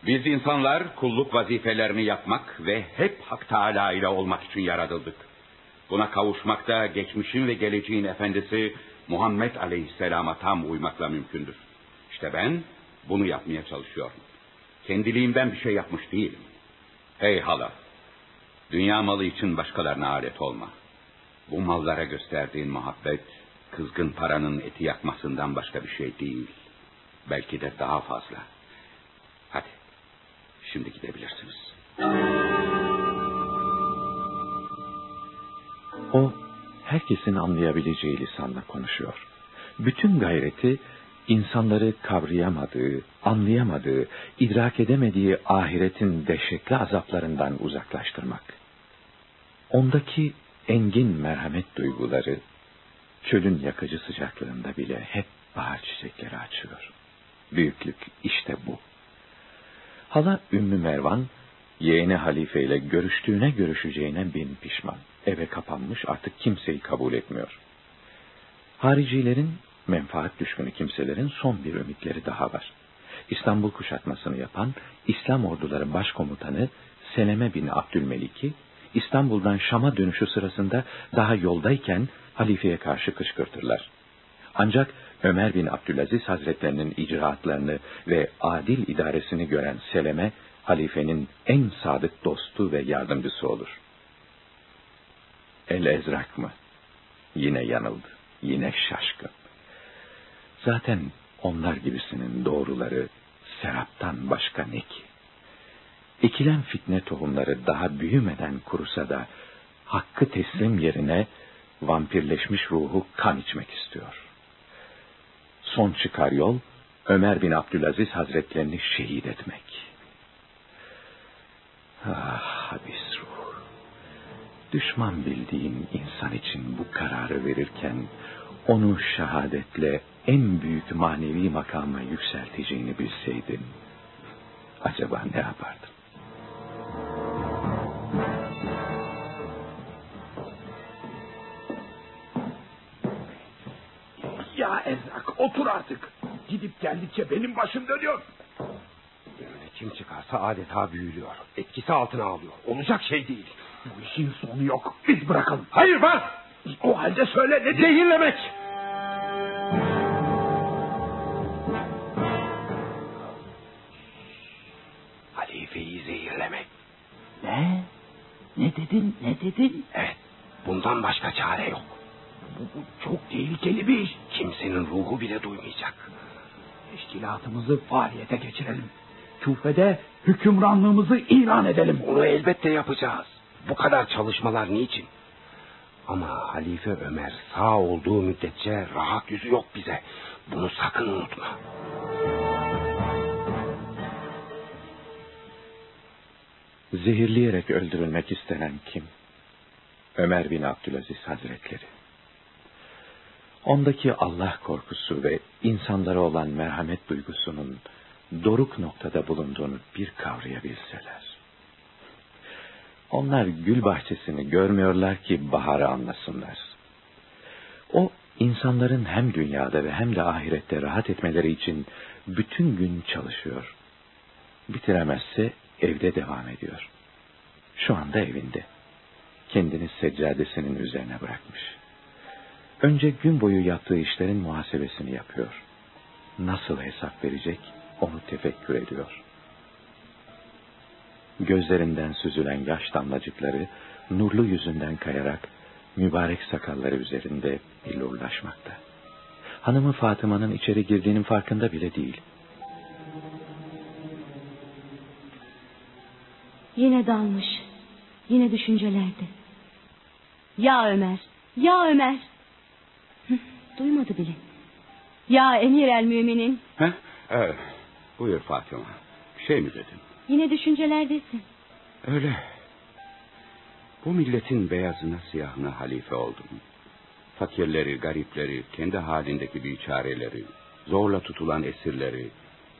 Biz insanlar kulluk vazifelerini yapmak ve hep Hak Teala ile olmak için yaratıldık. Buna kavuşmak da geçmişin ve geleceğin efendisi Muhammed Aleyhisselam'a tam uymakla mümkündür. İşte ben bunu yapmaya çalışıyorum. Kendiliğimden bir şey yapmış değilim. Ey hala. Dünya malı için başkalarına alet olma. Bu mallara gösterdiğin muhabbet kızgın paranın eti yakmasından başka bir şey değil. Belki de daha fazla. Hadi, şimdi gidebilirsiniz. O, herkesin anlayabileceği lisanla konuşuyor. Bütün gayreti insanları kavrayamadığı, anlayamadığı, idrak edemediği ahiretin dehşetli azaplarından uzaklaştırmak. Ondaki engin merhamet duyguları, çölün yakıcı sıcaklığında bile hep bahar çiçekleri açıyor. Büyüklük işte bu. Hala Ümmü Mervan, yeğeni halife ile görüştüğüne görüşeceğine bin pişman. Eve kapanmış artık kimseyi kabul etmiyor. Haricilerin menfaat düşkünü kimselerin son bir ümitleri daha var. İstanbul kuşatmasını yapan İslam orduları başkomutanı Seleme bin Abdülmelik'i İstanbul'dan Şam'a dönüşü sırasında daha yoldayken halifeye karşı kışkırtırlar. Ancak Ömer bin Abdülaziz Hazretlerinin icraatlarını ve adil idaresini gören Seleme, halifenin en sadık dostu ve yardımcısı olur. El Ezrak mı? Yine yanıldı, yine şaşkın. Zaten onlar gibisinin doğruları seraptan başka ne ki? Ekilen fitne tohumları daha büyümeden kurusa da hakkı teslim yerine vampirleşmiş ruhu kan içmek istiyor. Son çıkar yol Ömer bin Abdülaziz Hazretlerini şehit etmek. Ah habis ruh. Düşman bildiğin insan için bu kararı verirken onu şehadetle en büyük manevi makama yükselteceğini bilseydin, acaba ne yapardın? Ya Ezrak otur artık. Gidip geldikçe benim başım dönüyor. Önüne kim çıkarsa adeta büyülüyor. Etkisi altına alıyor. Olacak şey değil. Bu işin sonu yok. Biz bırakalım. Hayır ben. O halde söyle ne zehirlemek. Halifeyi zehirlemek. Ne? Ne dedin? Ne dedin? Evet. Bundan başka çare yok. Bu, bu çok tehlikeli bir iş. Kimsenin ruhu bile duymayacak. Teşkilatımızı faaliyete geçirelim. Küfede hükümranlığımızı ilan edelim. Onu elbette yapacağız. Bu kadar çalışmalar niçin? Ama Halife Ömer sağ olduğu müddetçe rahat yüzü yok bize. Bunu sakın unutma. Zehirleyerek öldürülmek istenen kim? Ömer bin Abdülaziz Hazretleri. Ondaki Allah korkusu ve insanlara olan merhamet duygusunun doruk noktada bulunduğunu bir kavrayabilseler. Onlar gül bahçesini görmüyorlar ki baharı anlasınlar. O insanların hem dünyada ve hem de ahirette rahat etmeleri için bütün gün çalışıyor. Bitiremezse evde devam ediyor. Şu anda evinde. Kendini seccadesinin üzerine bırakmış. Önce gün boyu yaptığı işlerin muhasebesini yapıyor. Nasıl hesap verecek onu tefekkür ediyor. Gözlerinden süzülen yaş damlacıkları nurlu yüzünden kayarak mübarek sakalları üzerinde billurlaşmakta. Hanımı Fatıma'nın içeri girdiğinin farkında bile değil. Yine dalmış. Yine düşüncelerde. Ya Ömer, ya Ömer. duymadı bile. Ya emir el müminin. Heh, evet. Buyur Fatıma. Bir şey mi dedin? Yine düşüncelerdesin. Öyle. Bu milletin beyazına siyahına halife oldum. Fakirleri, garipleri, kendi halindeki biçareleri, zorla tutulan esirleri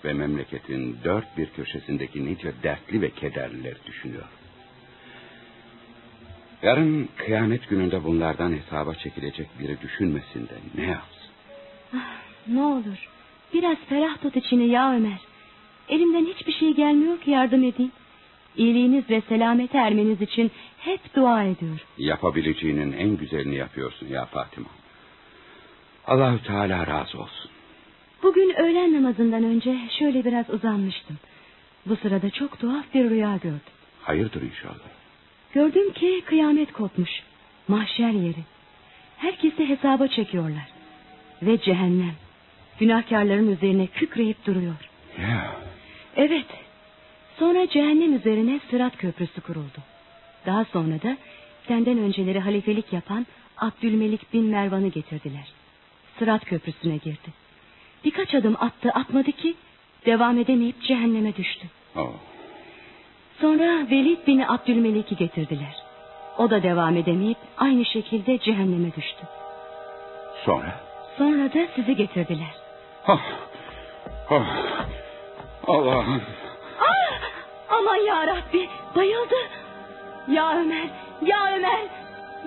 ve memleketin dört bir köşesindeki nice dertli ve kederlileri düşünüyor. Yarın kıyamet gününde bunlardan hesaba çekilecek biri düşünmesin de ne yapsın? Ah, ne olur biraz ferah tut içini ya Ömer. Elimden hiçbir şey gelmiyor ki yardım edeyim. İyiliğiniz ve selamet ermeniz için hep dua ediyorum. Yapabileceğinin en güzelini yapıyorsun ya Fatıma. Allahü Teala razı olsun. Bugün öğlen namazından önce şöyle biraz uzanmıştım. Bu sırada çok tuhaf bir rüya gördüm. Hayırdır inşallah. Gördüm ki kıyamet kopmuş. Mahşer yeri. Herkesi hesaba çekiyorlar. ve cehennem. Günahkarların üzerine kükreyip duruyor. Ya. Evet. Sonra cehennem üzerine Sırat Köprüsü kuruldu. Daha sonra da senden önceleri halifelik yapan Abdülmelik bin Mervan'ı getirdiler. Sırat Köprüsü'ne girdi. Birkaç adım attı atmadı ki devam edemeyip cehenneme düştü. Oh. Sonra Velid bin Abdülmelik'i getirdiler. O da devam edemeyip aynı şekilde cehenneme düştü. Sonra? Sonra da sizi getirdiler. Oh. Oh. Allah'ım. Ah! Aman ya Rabbi bayıldı. Ya Ömer, ya Ömer.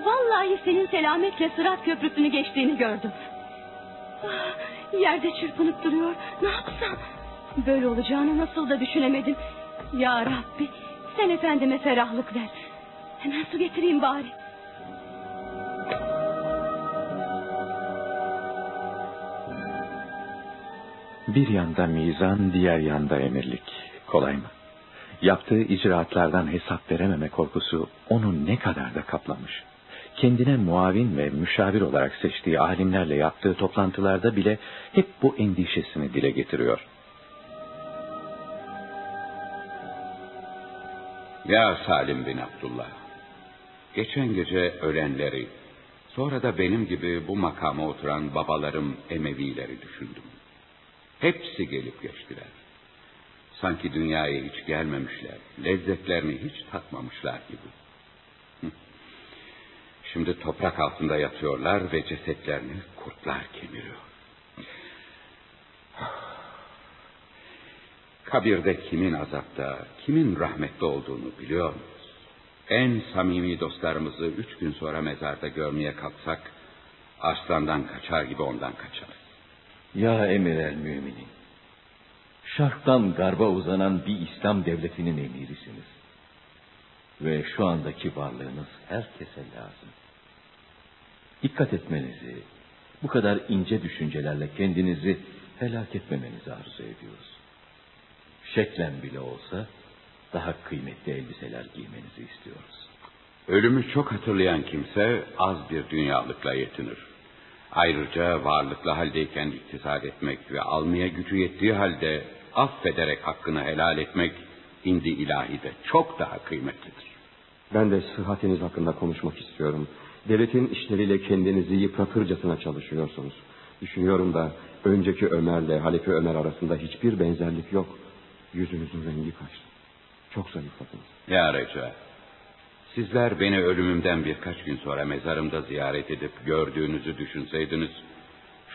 Vallahi senin selametle Sırat Köprüsü'nü geçtiğini gördüm. Ah, yerde çırpınıp duruyor. Ne yapsam? Böyle olacağını nasıl da düşünemedim. Ya Rabbi sen efendime ferahlık ver. Hemen su getireyim bari. Bir yanda mizan, diğer yanda emirlik. Kolay mı? Yaptığı icraatlardan hesap verememe korkusu onu ne kadar da kaplamış. Kendine muavin ve müşavir olarak seçtiği alimlerle yaptığı toplantılarda bile hep bu endişesini dile getiriyor. Ya Salim bin Abdullah. Geçen gece ölenleri, sonra da benim gibi bu makama oturan babalarım Emevileri düşündüm. Hepsi gelip geçtiler. Sanki dünyaya hiç gelmemişler, lezzetlerini hiç tatmamışlar gibi. Şimdi toprak altında yatıyorlar ve cesetlerini kurtlar kemiriyor. Kabirde kimin azapta, kimin rahmette olduğunu biliyor muyuz? En samimi dostlarımızı üç gün sonra mezarda görmeye kalksak, aslandan kaçar gibi ondan kaçarız. Ya emir el müminin. Şarktan garba uzanan bir İslam devletinin emirisiniz. Ve şu andaki varlığınız herkese lazım. Dikkat etmenizi, bu kadar ince düşüncelerle kendinizi helak etmemenizi arzu ediyoruz. Şeklen bile olsa daha kıymetli elbiseler giymenizi istiyoruz. Ölümü çok hatırlayan kimse az bir dünyalıkla yetinir. Ayrıca varlıklı haldeyken iktisat etmek ve almaya gücü yettiği halde affederek hakkını helal etmek indi ilahide çok daha kıymetlidir. Ben de sıhhatiniz hakkında konuşmak istiyorum. Devletin işleriyle kendinizi yıpratırcasına çalışıyorsunuz. Düşünüyorum da önceki Ömer'le Halife Ömer arasında hiçbir benzerlik yok. Yüzünüzün rengi kaçtı. Çok zayıfladınız. Ya Reca, sizler beni ölümümden birkaç gün sonra mezarımda ziyaret edip gördüğünüzü düşünseydiniz,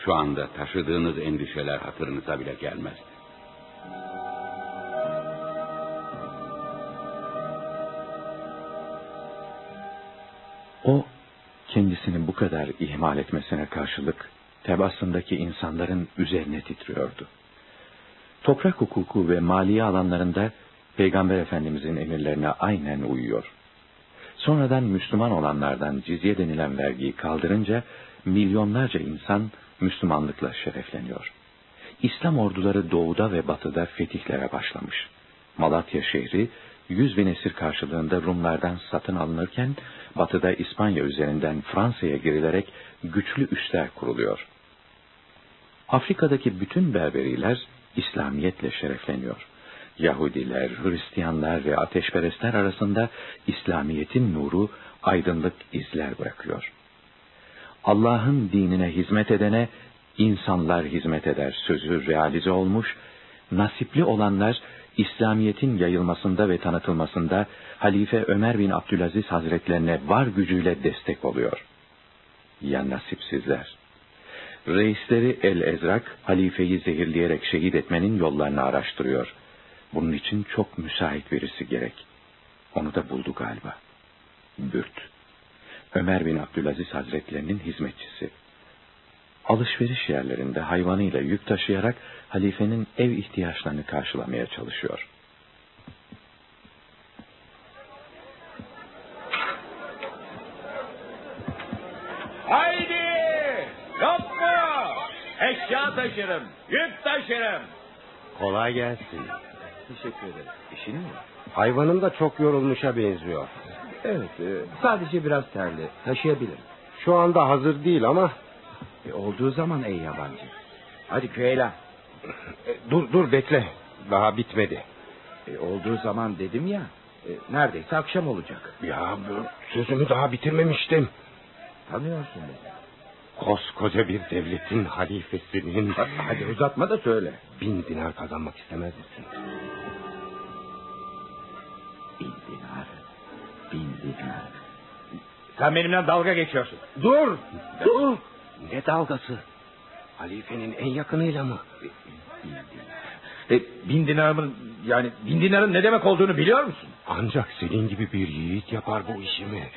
şu anda taşıdığınız endişeler hatırınıza bile gelmezdi. O kendisini bu kadar ihmal etmesine karşılık tebasındaki insanların üzerine titriyordu. Toprak hukuku ve maliye alanlarında Peygamber Efendimizin emirlerine aynen uyuyor. Sonradan Müslüman olanlardan cizye denilen vergiyi kaldırınca milyonlarca insan Müslümanlıkla şerefleniyor. İslam orduları doğuda ve batıda fetihlere başlamış. Malatya şehri 100 bin esir karşılığında Rumlardan satın alınırken batıda İspanya üzerinden Fransa'ya girilerek güçlü üsler kuruluyor. Afrika'daki bütün Berberiler İslamiyetle şerefleniyor. Yahudiler, Hristiyanlar ve ateşperestler arasında İslamiyetin nuru aydınlık izler bırakıyor. Allah'ın dinine hizmet edene insanlar hizmet eder sözü realize olmuş, nasipli olanlar İslamiyet'in yayılmasında ve tanıtılmasında Halife Ömer bin Abdülaziz Hazretlerine var gücüyle destek oluyor. Ya nasipsizler? Reisleri El Ezrak, halifeyi zehirleyerek şehit etmenin yollarını araştırıyor. Bunun için çok müsait birisi gerek. Onu da buldu galiba. Bürt. Ömer bin Abdülaziz Hazretlerinin hizmetçisi. Alışveriş yerlerinde hayvanıyla yük taşıyarak halifenin ev ihtiyaçlarını karşılamaya çalışıyor. Haydi! Mu? Eşya taşırım, yük taşırım. Kolay gelsin. Teşekkür ederim. İşin mi? Hayvanın da çok yorulmuşa benziyor. Evet, e, sadece biraz terli. Taşıyabilirim. Şu anda hazır değil ama E, olduğu zaman ey yabancı. Hadi Küheyla. E, dur dur bekle. Daha bitmedi. E, olduğu zaman dedim ya. E, neredeyse akşam olacak. Ya sözümü daha bitirmemiştim. Tanıyorsun beni. Koskoca bir devletin halifesinin... Hadi, hadi uzatma da söyle. Bin dinar kazanmak istemez misin? Bin dinar. Bin dinar. Sen benimle dalga geçiyorsun. Dur! Dur! Ne dalgası? Halifenin en yakınıyla mı? Bin dinar. E, bin dinarın yani bin dinarın ne demek olduğunu biliyor musun? Ancak senin gibi bir yiğit yapar bu işimi.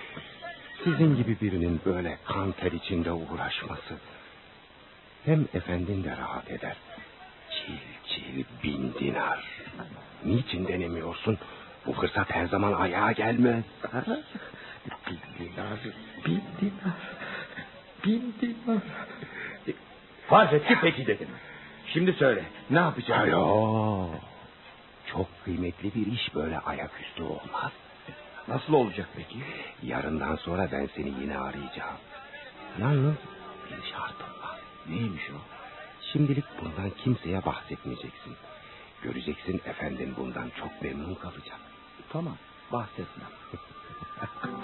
Sizin gibi birinin böyle kan ter içinde uğraşması. Hem efendin de rahat eder. Çil çil bin dinar. Niçin denemiyorsun? Bu fırsat her zaman ayağa gelmez. bin dinar, bin dinar, bin dinar. Farz et ki peki dedim. Şimdi söyle ne yapacağım? Alo. Çok kıymetli bir iş böyle ayaküstü olmaz. Nasıl olacak peki? Yarından sonra ben seni yine arayacağım. Yalnız bir şartım var. Neymiş o? Şimdilik bundan kimseye bahsetmeyeceksin. Göreceksin efendin bundan çok memnun kalacak. Tamam bahsetme.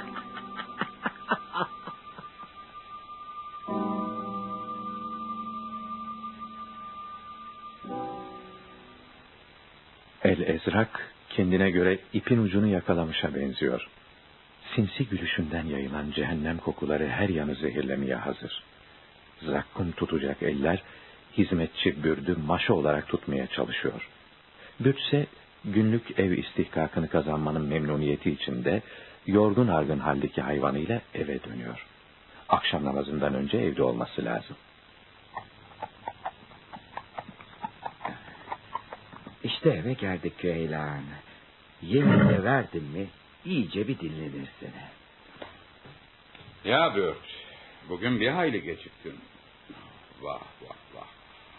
kendine göre ipin ucunu yakalamışa benziyor. Sinsi gülüşünden yayılan cehennem kokuları her yanı zehirlemeye hazır. Zakkum tutacak eller hizmetçi bürdü maşa olarak tutmaya çalışıyor. Bütse günlük ev istihkakını kazanmanın memnuniyeti içinde yorgun argın haldeki hayvanıyla eve dönüyor. Akşam namazından önce evde olması lazım. İşte eve geldik Köylan. Yemeği de verdin mi iyice bir dinlenirsin. Ya Bürt, bugün bir hayli geciktin. Vah vah vah.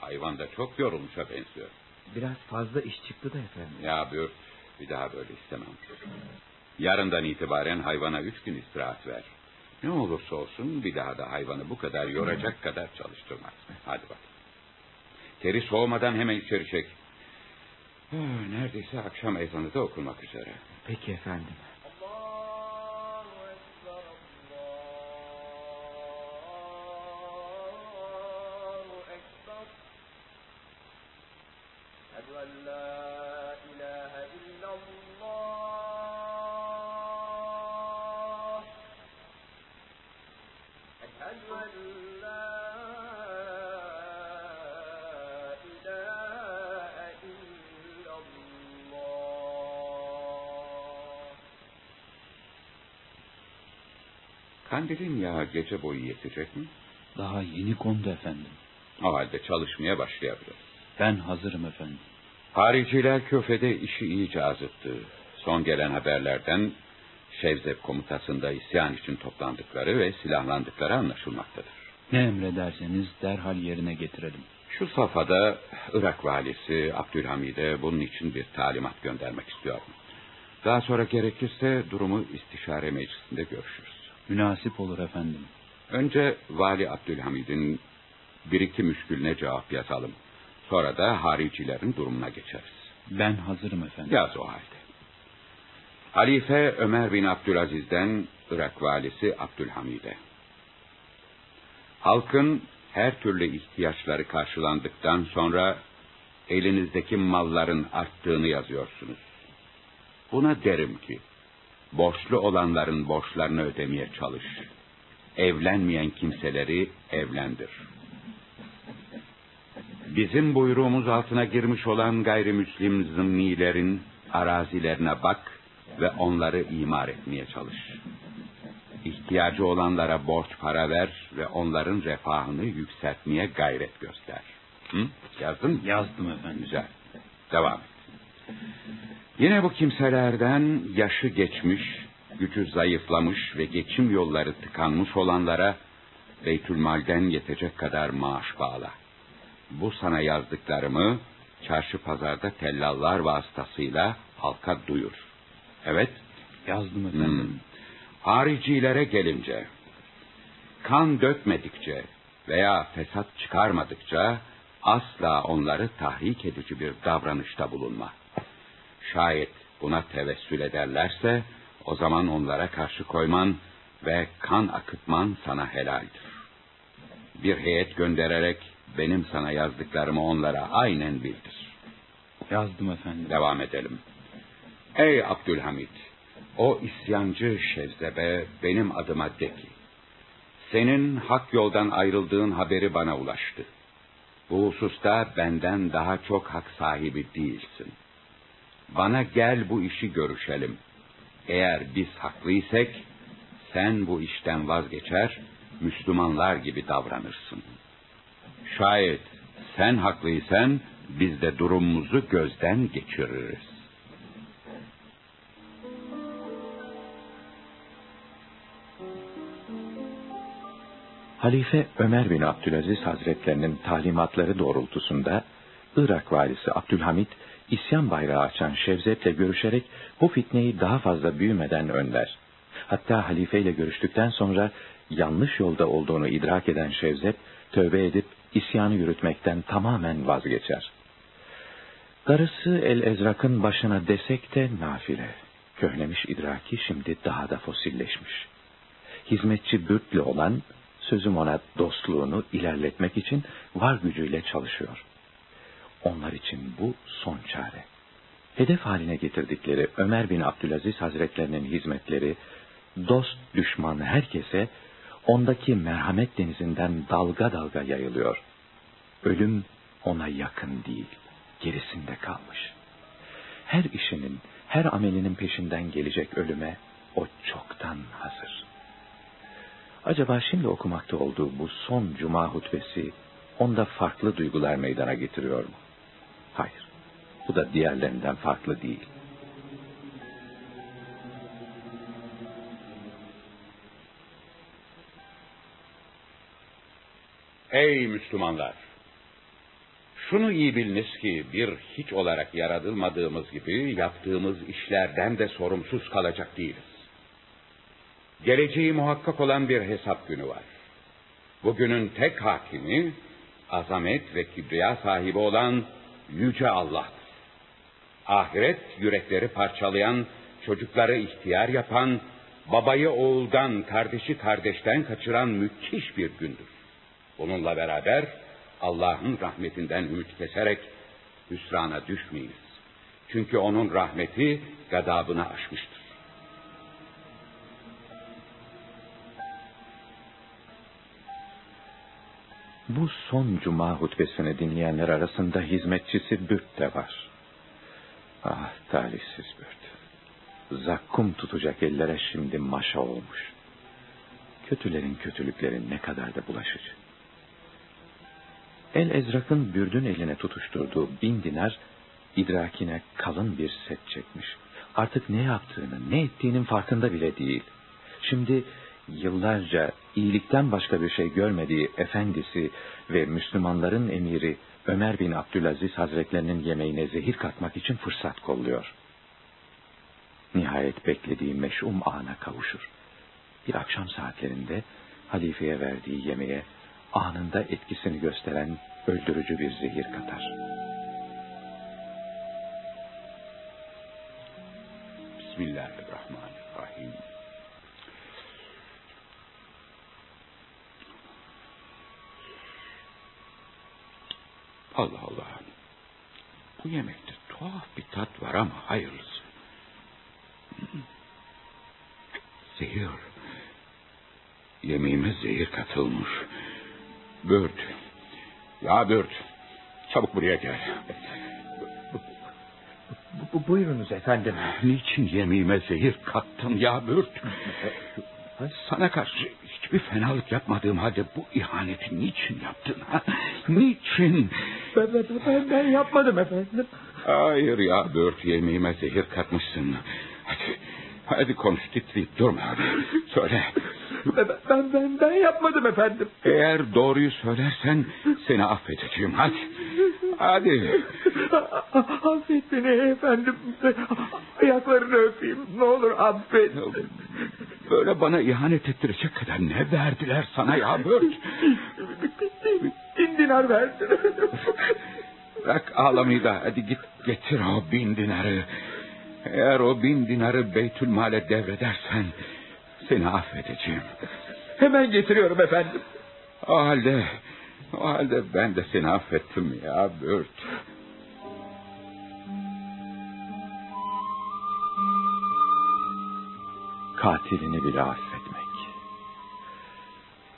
Hayvan da çok yorulmuşa benziyor. Biraz fazla iş çıktı da efendim. Ya Bürt, bir daha böyle istemem. Yarından itibaren hayvana üç gün istirahat ver. Ne olursa olsun bir daha da hayvanı bu kadar yoracak kadar çalıştırmaz. Hadi bak. Teri soğumadan hemen içeri çek. Oh, neredeyse akşam ezanı da okunmak üzere. Peki efendim. Kandilin yağı gece boyu yetecek mi? Daha yeni kondu efendim. O halde çalışmaya başlayabiliriz. Ben hazırım efendim. Hariciler köfede işi iyice azıttı. Son gelen haberlerden Şevzep komutasında isyan için toplandıkları ve silahlandıkları anlaşılmaktadır. Ne emrederseniz derhal yerine getirelim. Şu safhada Irak valisi Abdülhamid'e bunun için bir talimat göndermek istiyorum. Daha sonra gerekirse durumu istişare meclisinde görüşürüz. Münasip olur efendim. Önce Vali Abdülhamid'in bir iki müşkülüne cevap yazalım. Sonra da haricilerin durumuna geçeriz. Ben hazırım efendim. Yaz o halde. Halife Ömer bin Abdülaziz'den Irak valisi Abdülhamid'e. Halkın her türlü ihtiyaçları karşılandıktan sonra elinizdeki malların arttığını yazıyorsunuz. Buna derim ki borçlu olanların borçlarını ödemeye çalış. Evlenmeyen kimseleri evlendir. Bizim buyruğumuz altına girmiş olan gayrimüslim zımnilerin arazilerine bak ve onları imar etmeye çalış. İhtiyacı olanlara borç para ver ve onların refahını yükseltmeye gayret göster. Hı? Yazdın mı? Yazdım efendim. Güzel. Devam et. Yine bu kimselerden yaşı geçmiş, gücü zayıflamış ve geçim yolları tıkanmış olanlara Beytülmal'den yetecek kadar maaş bağla. Bu sana yazdıklarımı çarşı pazarda tellallar vasıtasıyla halka duyur. Evet. Yazdım efendim. Hmm. Haricilere gelince kan dökmedikçe, veya fesat çıkarmadıkça asla onları tahrik edici bir davranışta bulunma. Şayet buna tevessül ederlerse o zaman onlara karşı koyman ve kan akıtman sana helaldir. Bir heyet göndererek benim sana yazdıklarımı onlara aynen bildir. Yazdım efendim. Devam edelim. Ey Abdülhamit, o isyancı Şevzebe benim adıma de ki, senin hak yoldan ayrıldığın haberi bana ulaştı. Bu hususta benden daha çok hak sahibi değilsin. Bana gel bu işi görüşelim. Eğer biz haklıysak, sen bu işten vazgeçer, Müslümanlar gibi davranırsın. Şayet sen haklıysan, biz de durumumuzu gözden geçiririz. Halife Ömer bin Abdülaziz Hazretlerinin talimatları doğrultusunda Irak valisi Abdülhamit isyan bayrağı açan Şevzet'le görüşerek bu fitneyi daha fazla büyümeden önler. Hatta halife ile görüştükten sonra yanlış yolda olduğunu idrak eden Şevzet tövbe edip isyanı yürütmekten tamamen vazgeçer. Darısı El Ezrak'ın başına desek de nafile. Köhnemiş idraki şimdi daha da fosilleşmiş. Hizmetçi Bürt'le olan sözüm ona dostluğunu ilerletmek için var gücüyle çalışıyor. Onlar için bu son çare. Hedef haline getirdikleri Ömer bin Abdülaziz Hazretlerinin hizmetleri, dost düşman herkese ondaki merhamet denizinden dalga dalga yayılıyor. Ölüm ona yakın değil, gerisinde kalmış. Her işinin, her amelinin peşinden gelecek ölüme o çoktan hazır. Acaba şimdi okumakta olduğu bu son cuma hutbesi onda farklı duygular meydana getiriyor mu? Bu da diğerlerinden farklı değil. Ey Müslümanlar! Şunu iyi biliniz ki bir hiç olarak yaratılmadığımız gibi yaptığımız işlerden de sorumsuz kalacak değiliz. Geleceği muhakkak olan bir hesap günü var. Bugünün tek hakimi, azamet ve kibriya sahibi olan Yüce Allah'tır. Ahiret yürekleri parçalayan, çocukları ihtiyar yapan, babayı oğuldan, kardeşi kardeşten kaçıran müthiş bir gündür. Bununla beraber Allah'ın rahmetinden ümit keserek hüsrana düşmeyiniz. Çünkü onun rahmeti gadabını aşmıştır. Bu son cuma hutbesini dinleyenler arasında hizmetçisi Bürt de var. Ah talihsiz Bürt. Zakkum tutacak ellere şimdi maşa olmuş. Kötülerin kötülükleri ne kadar da bulaşıcı. El Ezrak'ın Bürdün eline tutuşturduğu bin dinar idrakine kalın bir set çekmiş. Artık ne yaptığını, ne ettiğinin farkında bile değil. Şimdi yıllarca iyilikten başka bir şey görmediği efendisi ve Müslümanların emiri Ömer bin Abdülaziz Hazretlerinin yemeğine zehir katmak için fırsat kolluyor. Nihayet beklediği meş'um ana kavuşur. Bir akşam saatlerinde halifeye verdiği yemeğe anında etkisini gösteren öldürücü bir zehir katar. Bismillahirrahmanirrahim. Allah Allah. Bu yemekte tuhaf bir tat var ama hayırlısı. Zehir. Yemeğime zehir katılmış. Bürt. Ya Bürt. Çabuk buraya gel. Bu, buyurunuz efendim. Niçin yemeğime zehir kattın ya Bürt? Sana karşı hiçbir fenalık yapmadığım halde bu ihaneti niçin yaptın ha? Niçin? Ben, ben, ben, yapmadım efendim. Hayır ya Bürt yemeğime zehir katmışsın. Hadi, hadi konuş titreyip durma. Söyle. Ben, ben, ben, ben yapmadım efendim. Eğer doğruyu söylersen seni affedeceğim. Hadi. Hadi. Affet beni efendim. Ayaklarını öpeyim. Ne olur affet. Böyle bana ihanet ettirecek kadar ne verdiler sana ya Bört? Bin dinar verdiler. Bırak ağlamayı da hadi git getir o bin dinarı. Eğer o bin dinarı Beytülmal'e devredersen seni affedeceğim. Hemen getiriyorum efendim. O halde, o halde ben de seni affettim ya Bört. Katilini bile affetmek.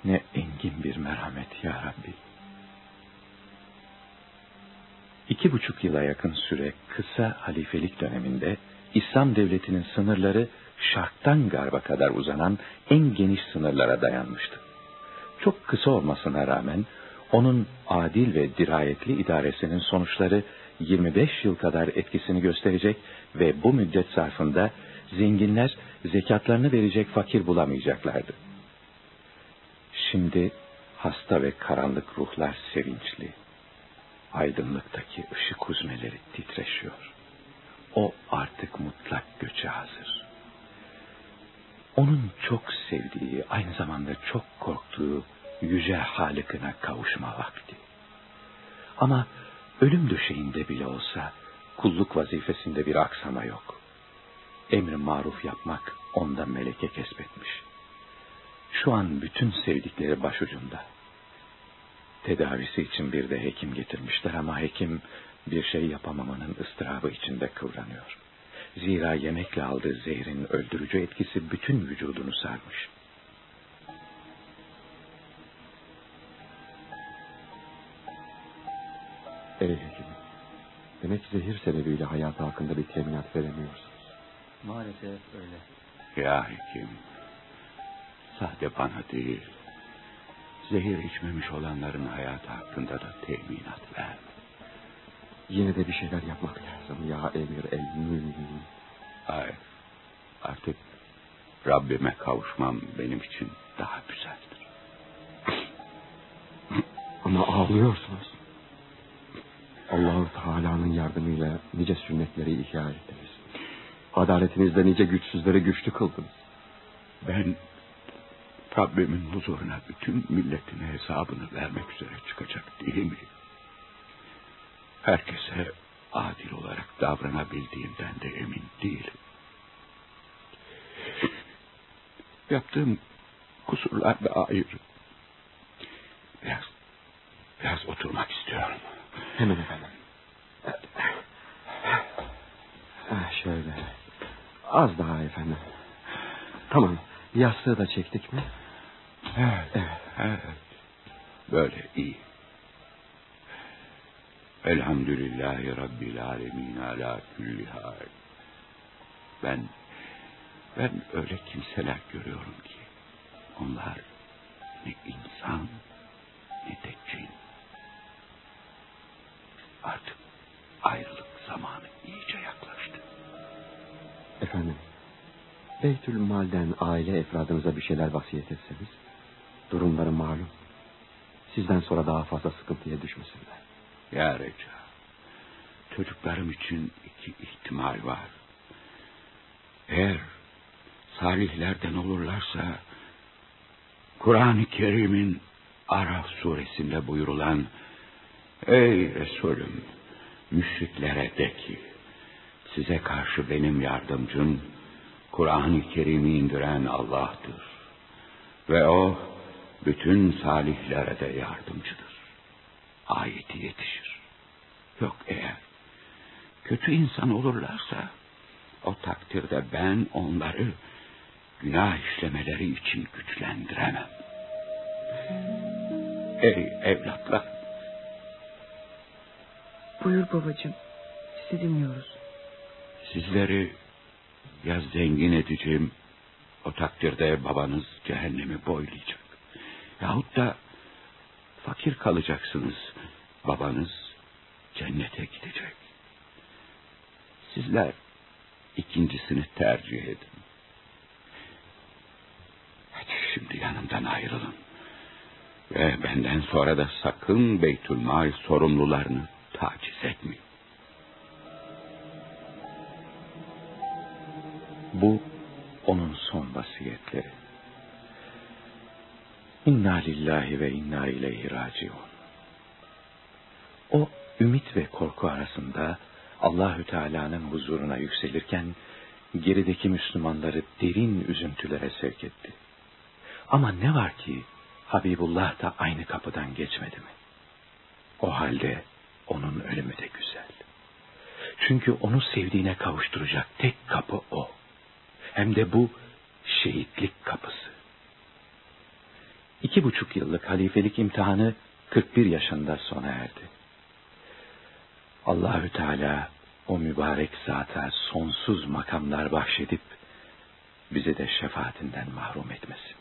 Ne engin bir merhamet ya Rabbi. İki buçuk yıla yakın süre kısa halifelik döneminde İslam devletinin sınırları şarktan garba kadar uzanan en geniş sınırlara dayanmıştı. Çok kısa olmasına rağmen onun adil ve dirayetli idaresinin sonuçları 25 yıl kadar etkisini gösterecek ve bu müddet zarfında zenginler zekatlarını verecek fakir bulamayacaklardı. Şimdi hasta ve karanlık ruhlar sevinçli. Aydınlıktaki ışık huzmeleri titreşiyor. O artık mutlak göçe hazır. Onun çok sevdiği, aynı zamanda çok korktuğu yüce Halık'ına kavuşma vakti. Ama ölüm döşeğinde bile olsa kulluk vazifesinde bir aksama yok. Emri maruf yapmak onda meleke kesbetmiş. Şu an bütün sevdikleri başucunda. Tedavisi için bir de hekim getirmişler ama hekim bir şey yapamamanın ıstırabı içinde kıvranıyor. Zira yemekle aldığı zehrin öldürücü etkisi bütün vücudunu sarmış. Ey hekim, demek zehir sebebiyle hayatı hakkında bir teminat veremiyorsunuz. Maalesef öyle. Ya hekim, sade bana değil, zehir içmemiş olanların hayatı hakkında da teminat ver. Yine de bir şeyler yapmak lazım ya emir el mümin. Hayır, artık Rabbime kavuşmam benim için daha güzeldir. Ama ağlıyorsunuz. Allahu Teala'nın yardımıyla nice sünnetleri ihya ettiniz. Adaletinizle nice güçsüzleri güçlü kıldınız. Ben Rabbimin huzuruna bütün milletine hesabını vermek üzere çıkacak değil mi? Herkese adil olarak davranabildiğimden de emin değilim. Yaptığım kusurlar da ayrı. Biraz, biraz oturmak istiyorum. Hemen efendim. Şöyle. Az daha efendim. Tamam. Yastığı da çektik mi? Evet. Evet. evet. Böyle iyi. Elhamdülillahi Rabbil alemin ala külli hal. Ben, ben öyle kimseler görüyorum ki, onlar ne insan ne de cin. Artık ayrılık zamanı iyice yaklaştı. Efendim, Beytül Mal'den aile efradınıza bir şeyler vasiyet etseniz, durumları malum. Sizden sonra daha fazla sıkıntıya düşmesinler. Ya Reca, çocuklarım için iki ihtimal var. Eğer salihlerden olurlarsa, Kur'an-ı Kerim'in Araf suresinde buyurulan, Ey Resulüm, müşriklere de ki, size karşı benim yardımcım, Kur'an-ı Kerim'i indiren Allah'tır. Ve O, bütün salihlere de yardımcıdır ayeti yetişir. Yok eğer kötü insan olurlarsa o takdirde ben onları günah işlemeleri için güçlendiremem. Ey evlatlar. Buyur babacığım. Sizi dinliyoruz. Sizleri ya zengin edeceğim. O takdirde babanız cehennemi boylayacak. Yahut da fakir kalacaksınız. Babanız cennete gidecek. Sizler ikincisini tercih edin. Hadi şimdi yanımdan ayrılın. Ve benden sonra da sakın Beytülmal sorumlularını taciz etmeyin. Bu onun son vasiyetleri. İnna lillahi ve inna ileyhi raciun. O ümit ve korku arasında Allahü Teala'nın huzuruna yükselirken gerideki Müslümanları derin üzüntülere sevk etti. Ama ne var ki Habibullah da aynı kapıdan geçmedi mi? O halde onun ölümü de güzel. Çünkü onu sevdiğine kavuşturacak tek kapı o. Hem de bu şehitlik kapısı. İki buçuk yıllık halifelik imtihanı 41 yaşında sona erdi. Allahü Teala o mübarek zata sonsuz makamlar bahşedip bizi de şefaatinden mahrum etmesin.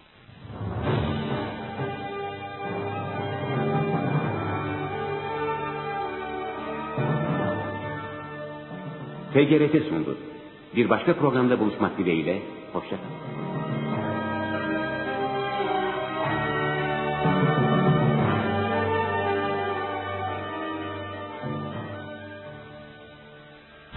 TGRT sundu. Bir başka programda buluşmak dileğiyle. Hoşçakalın.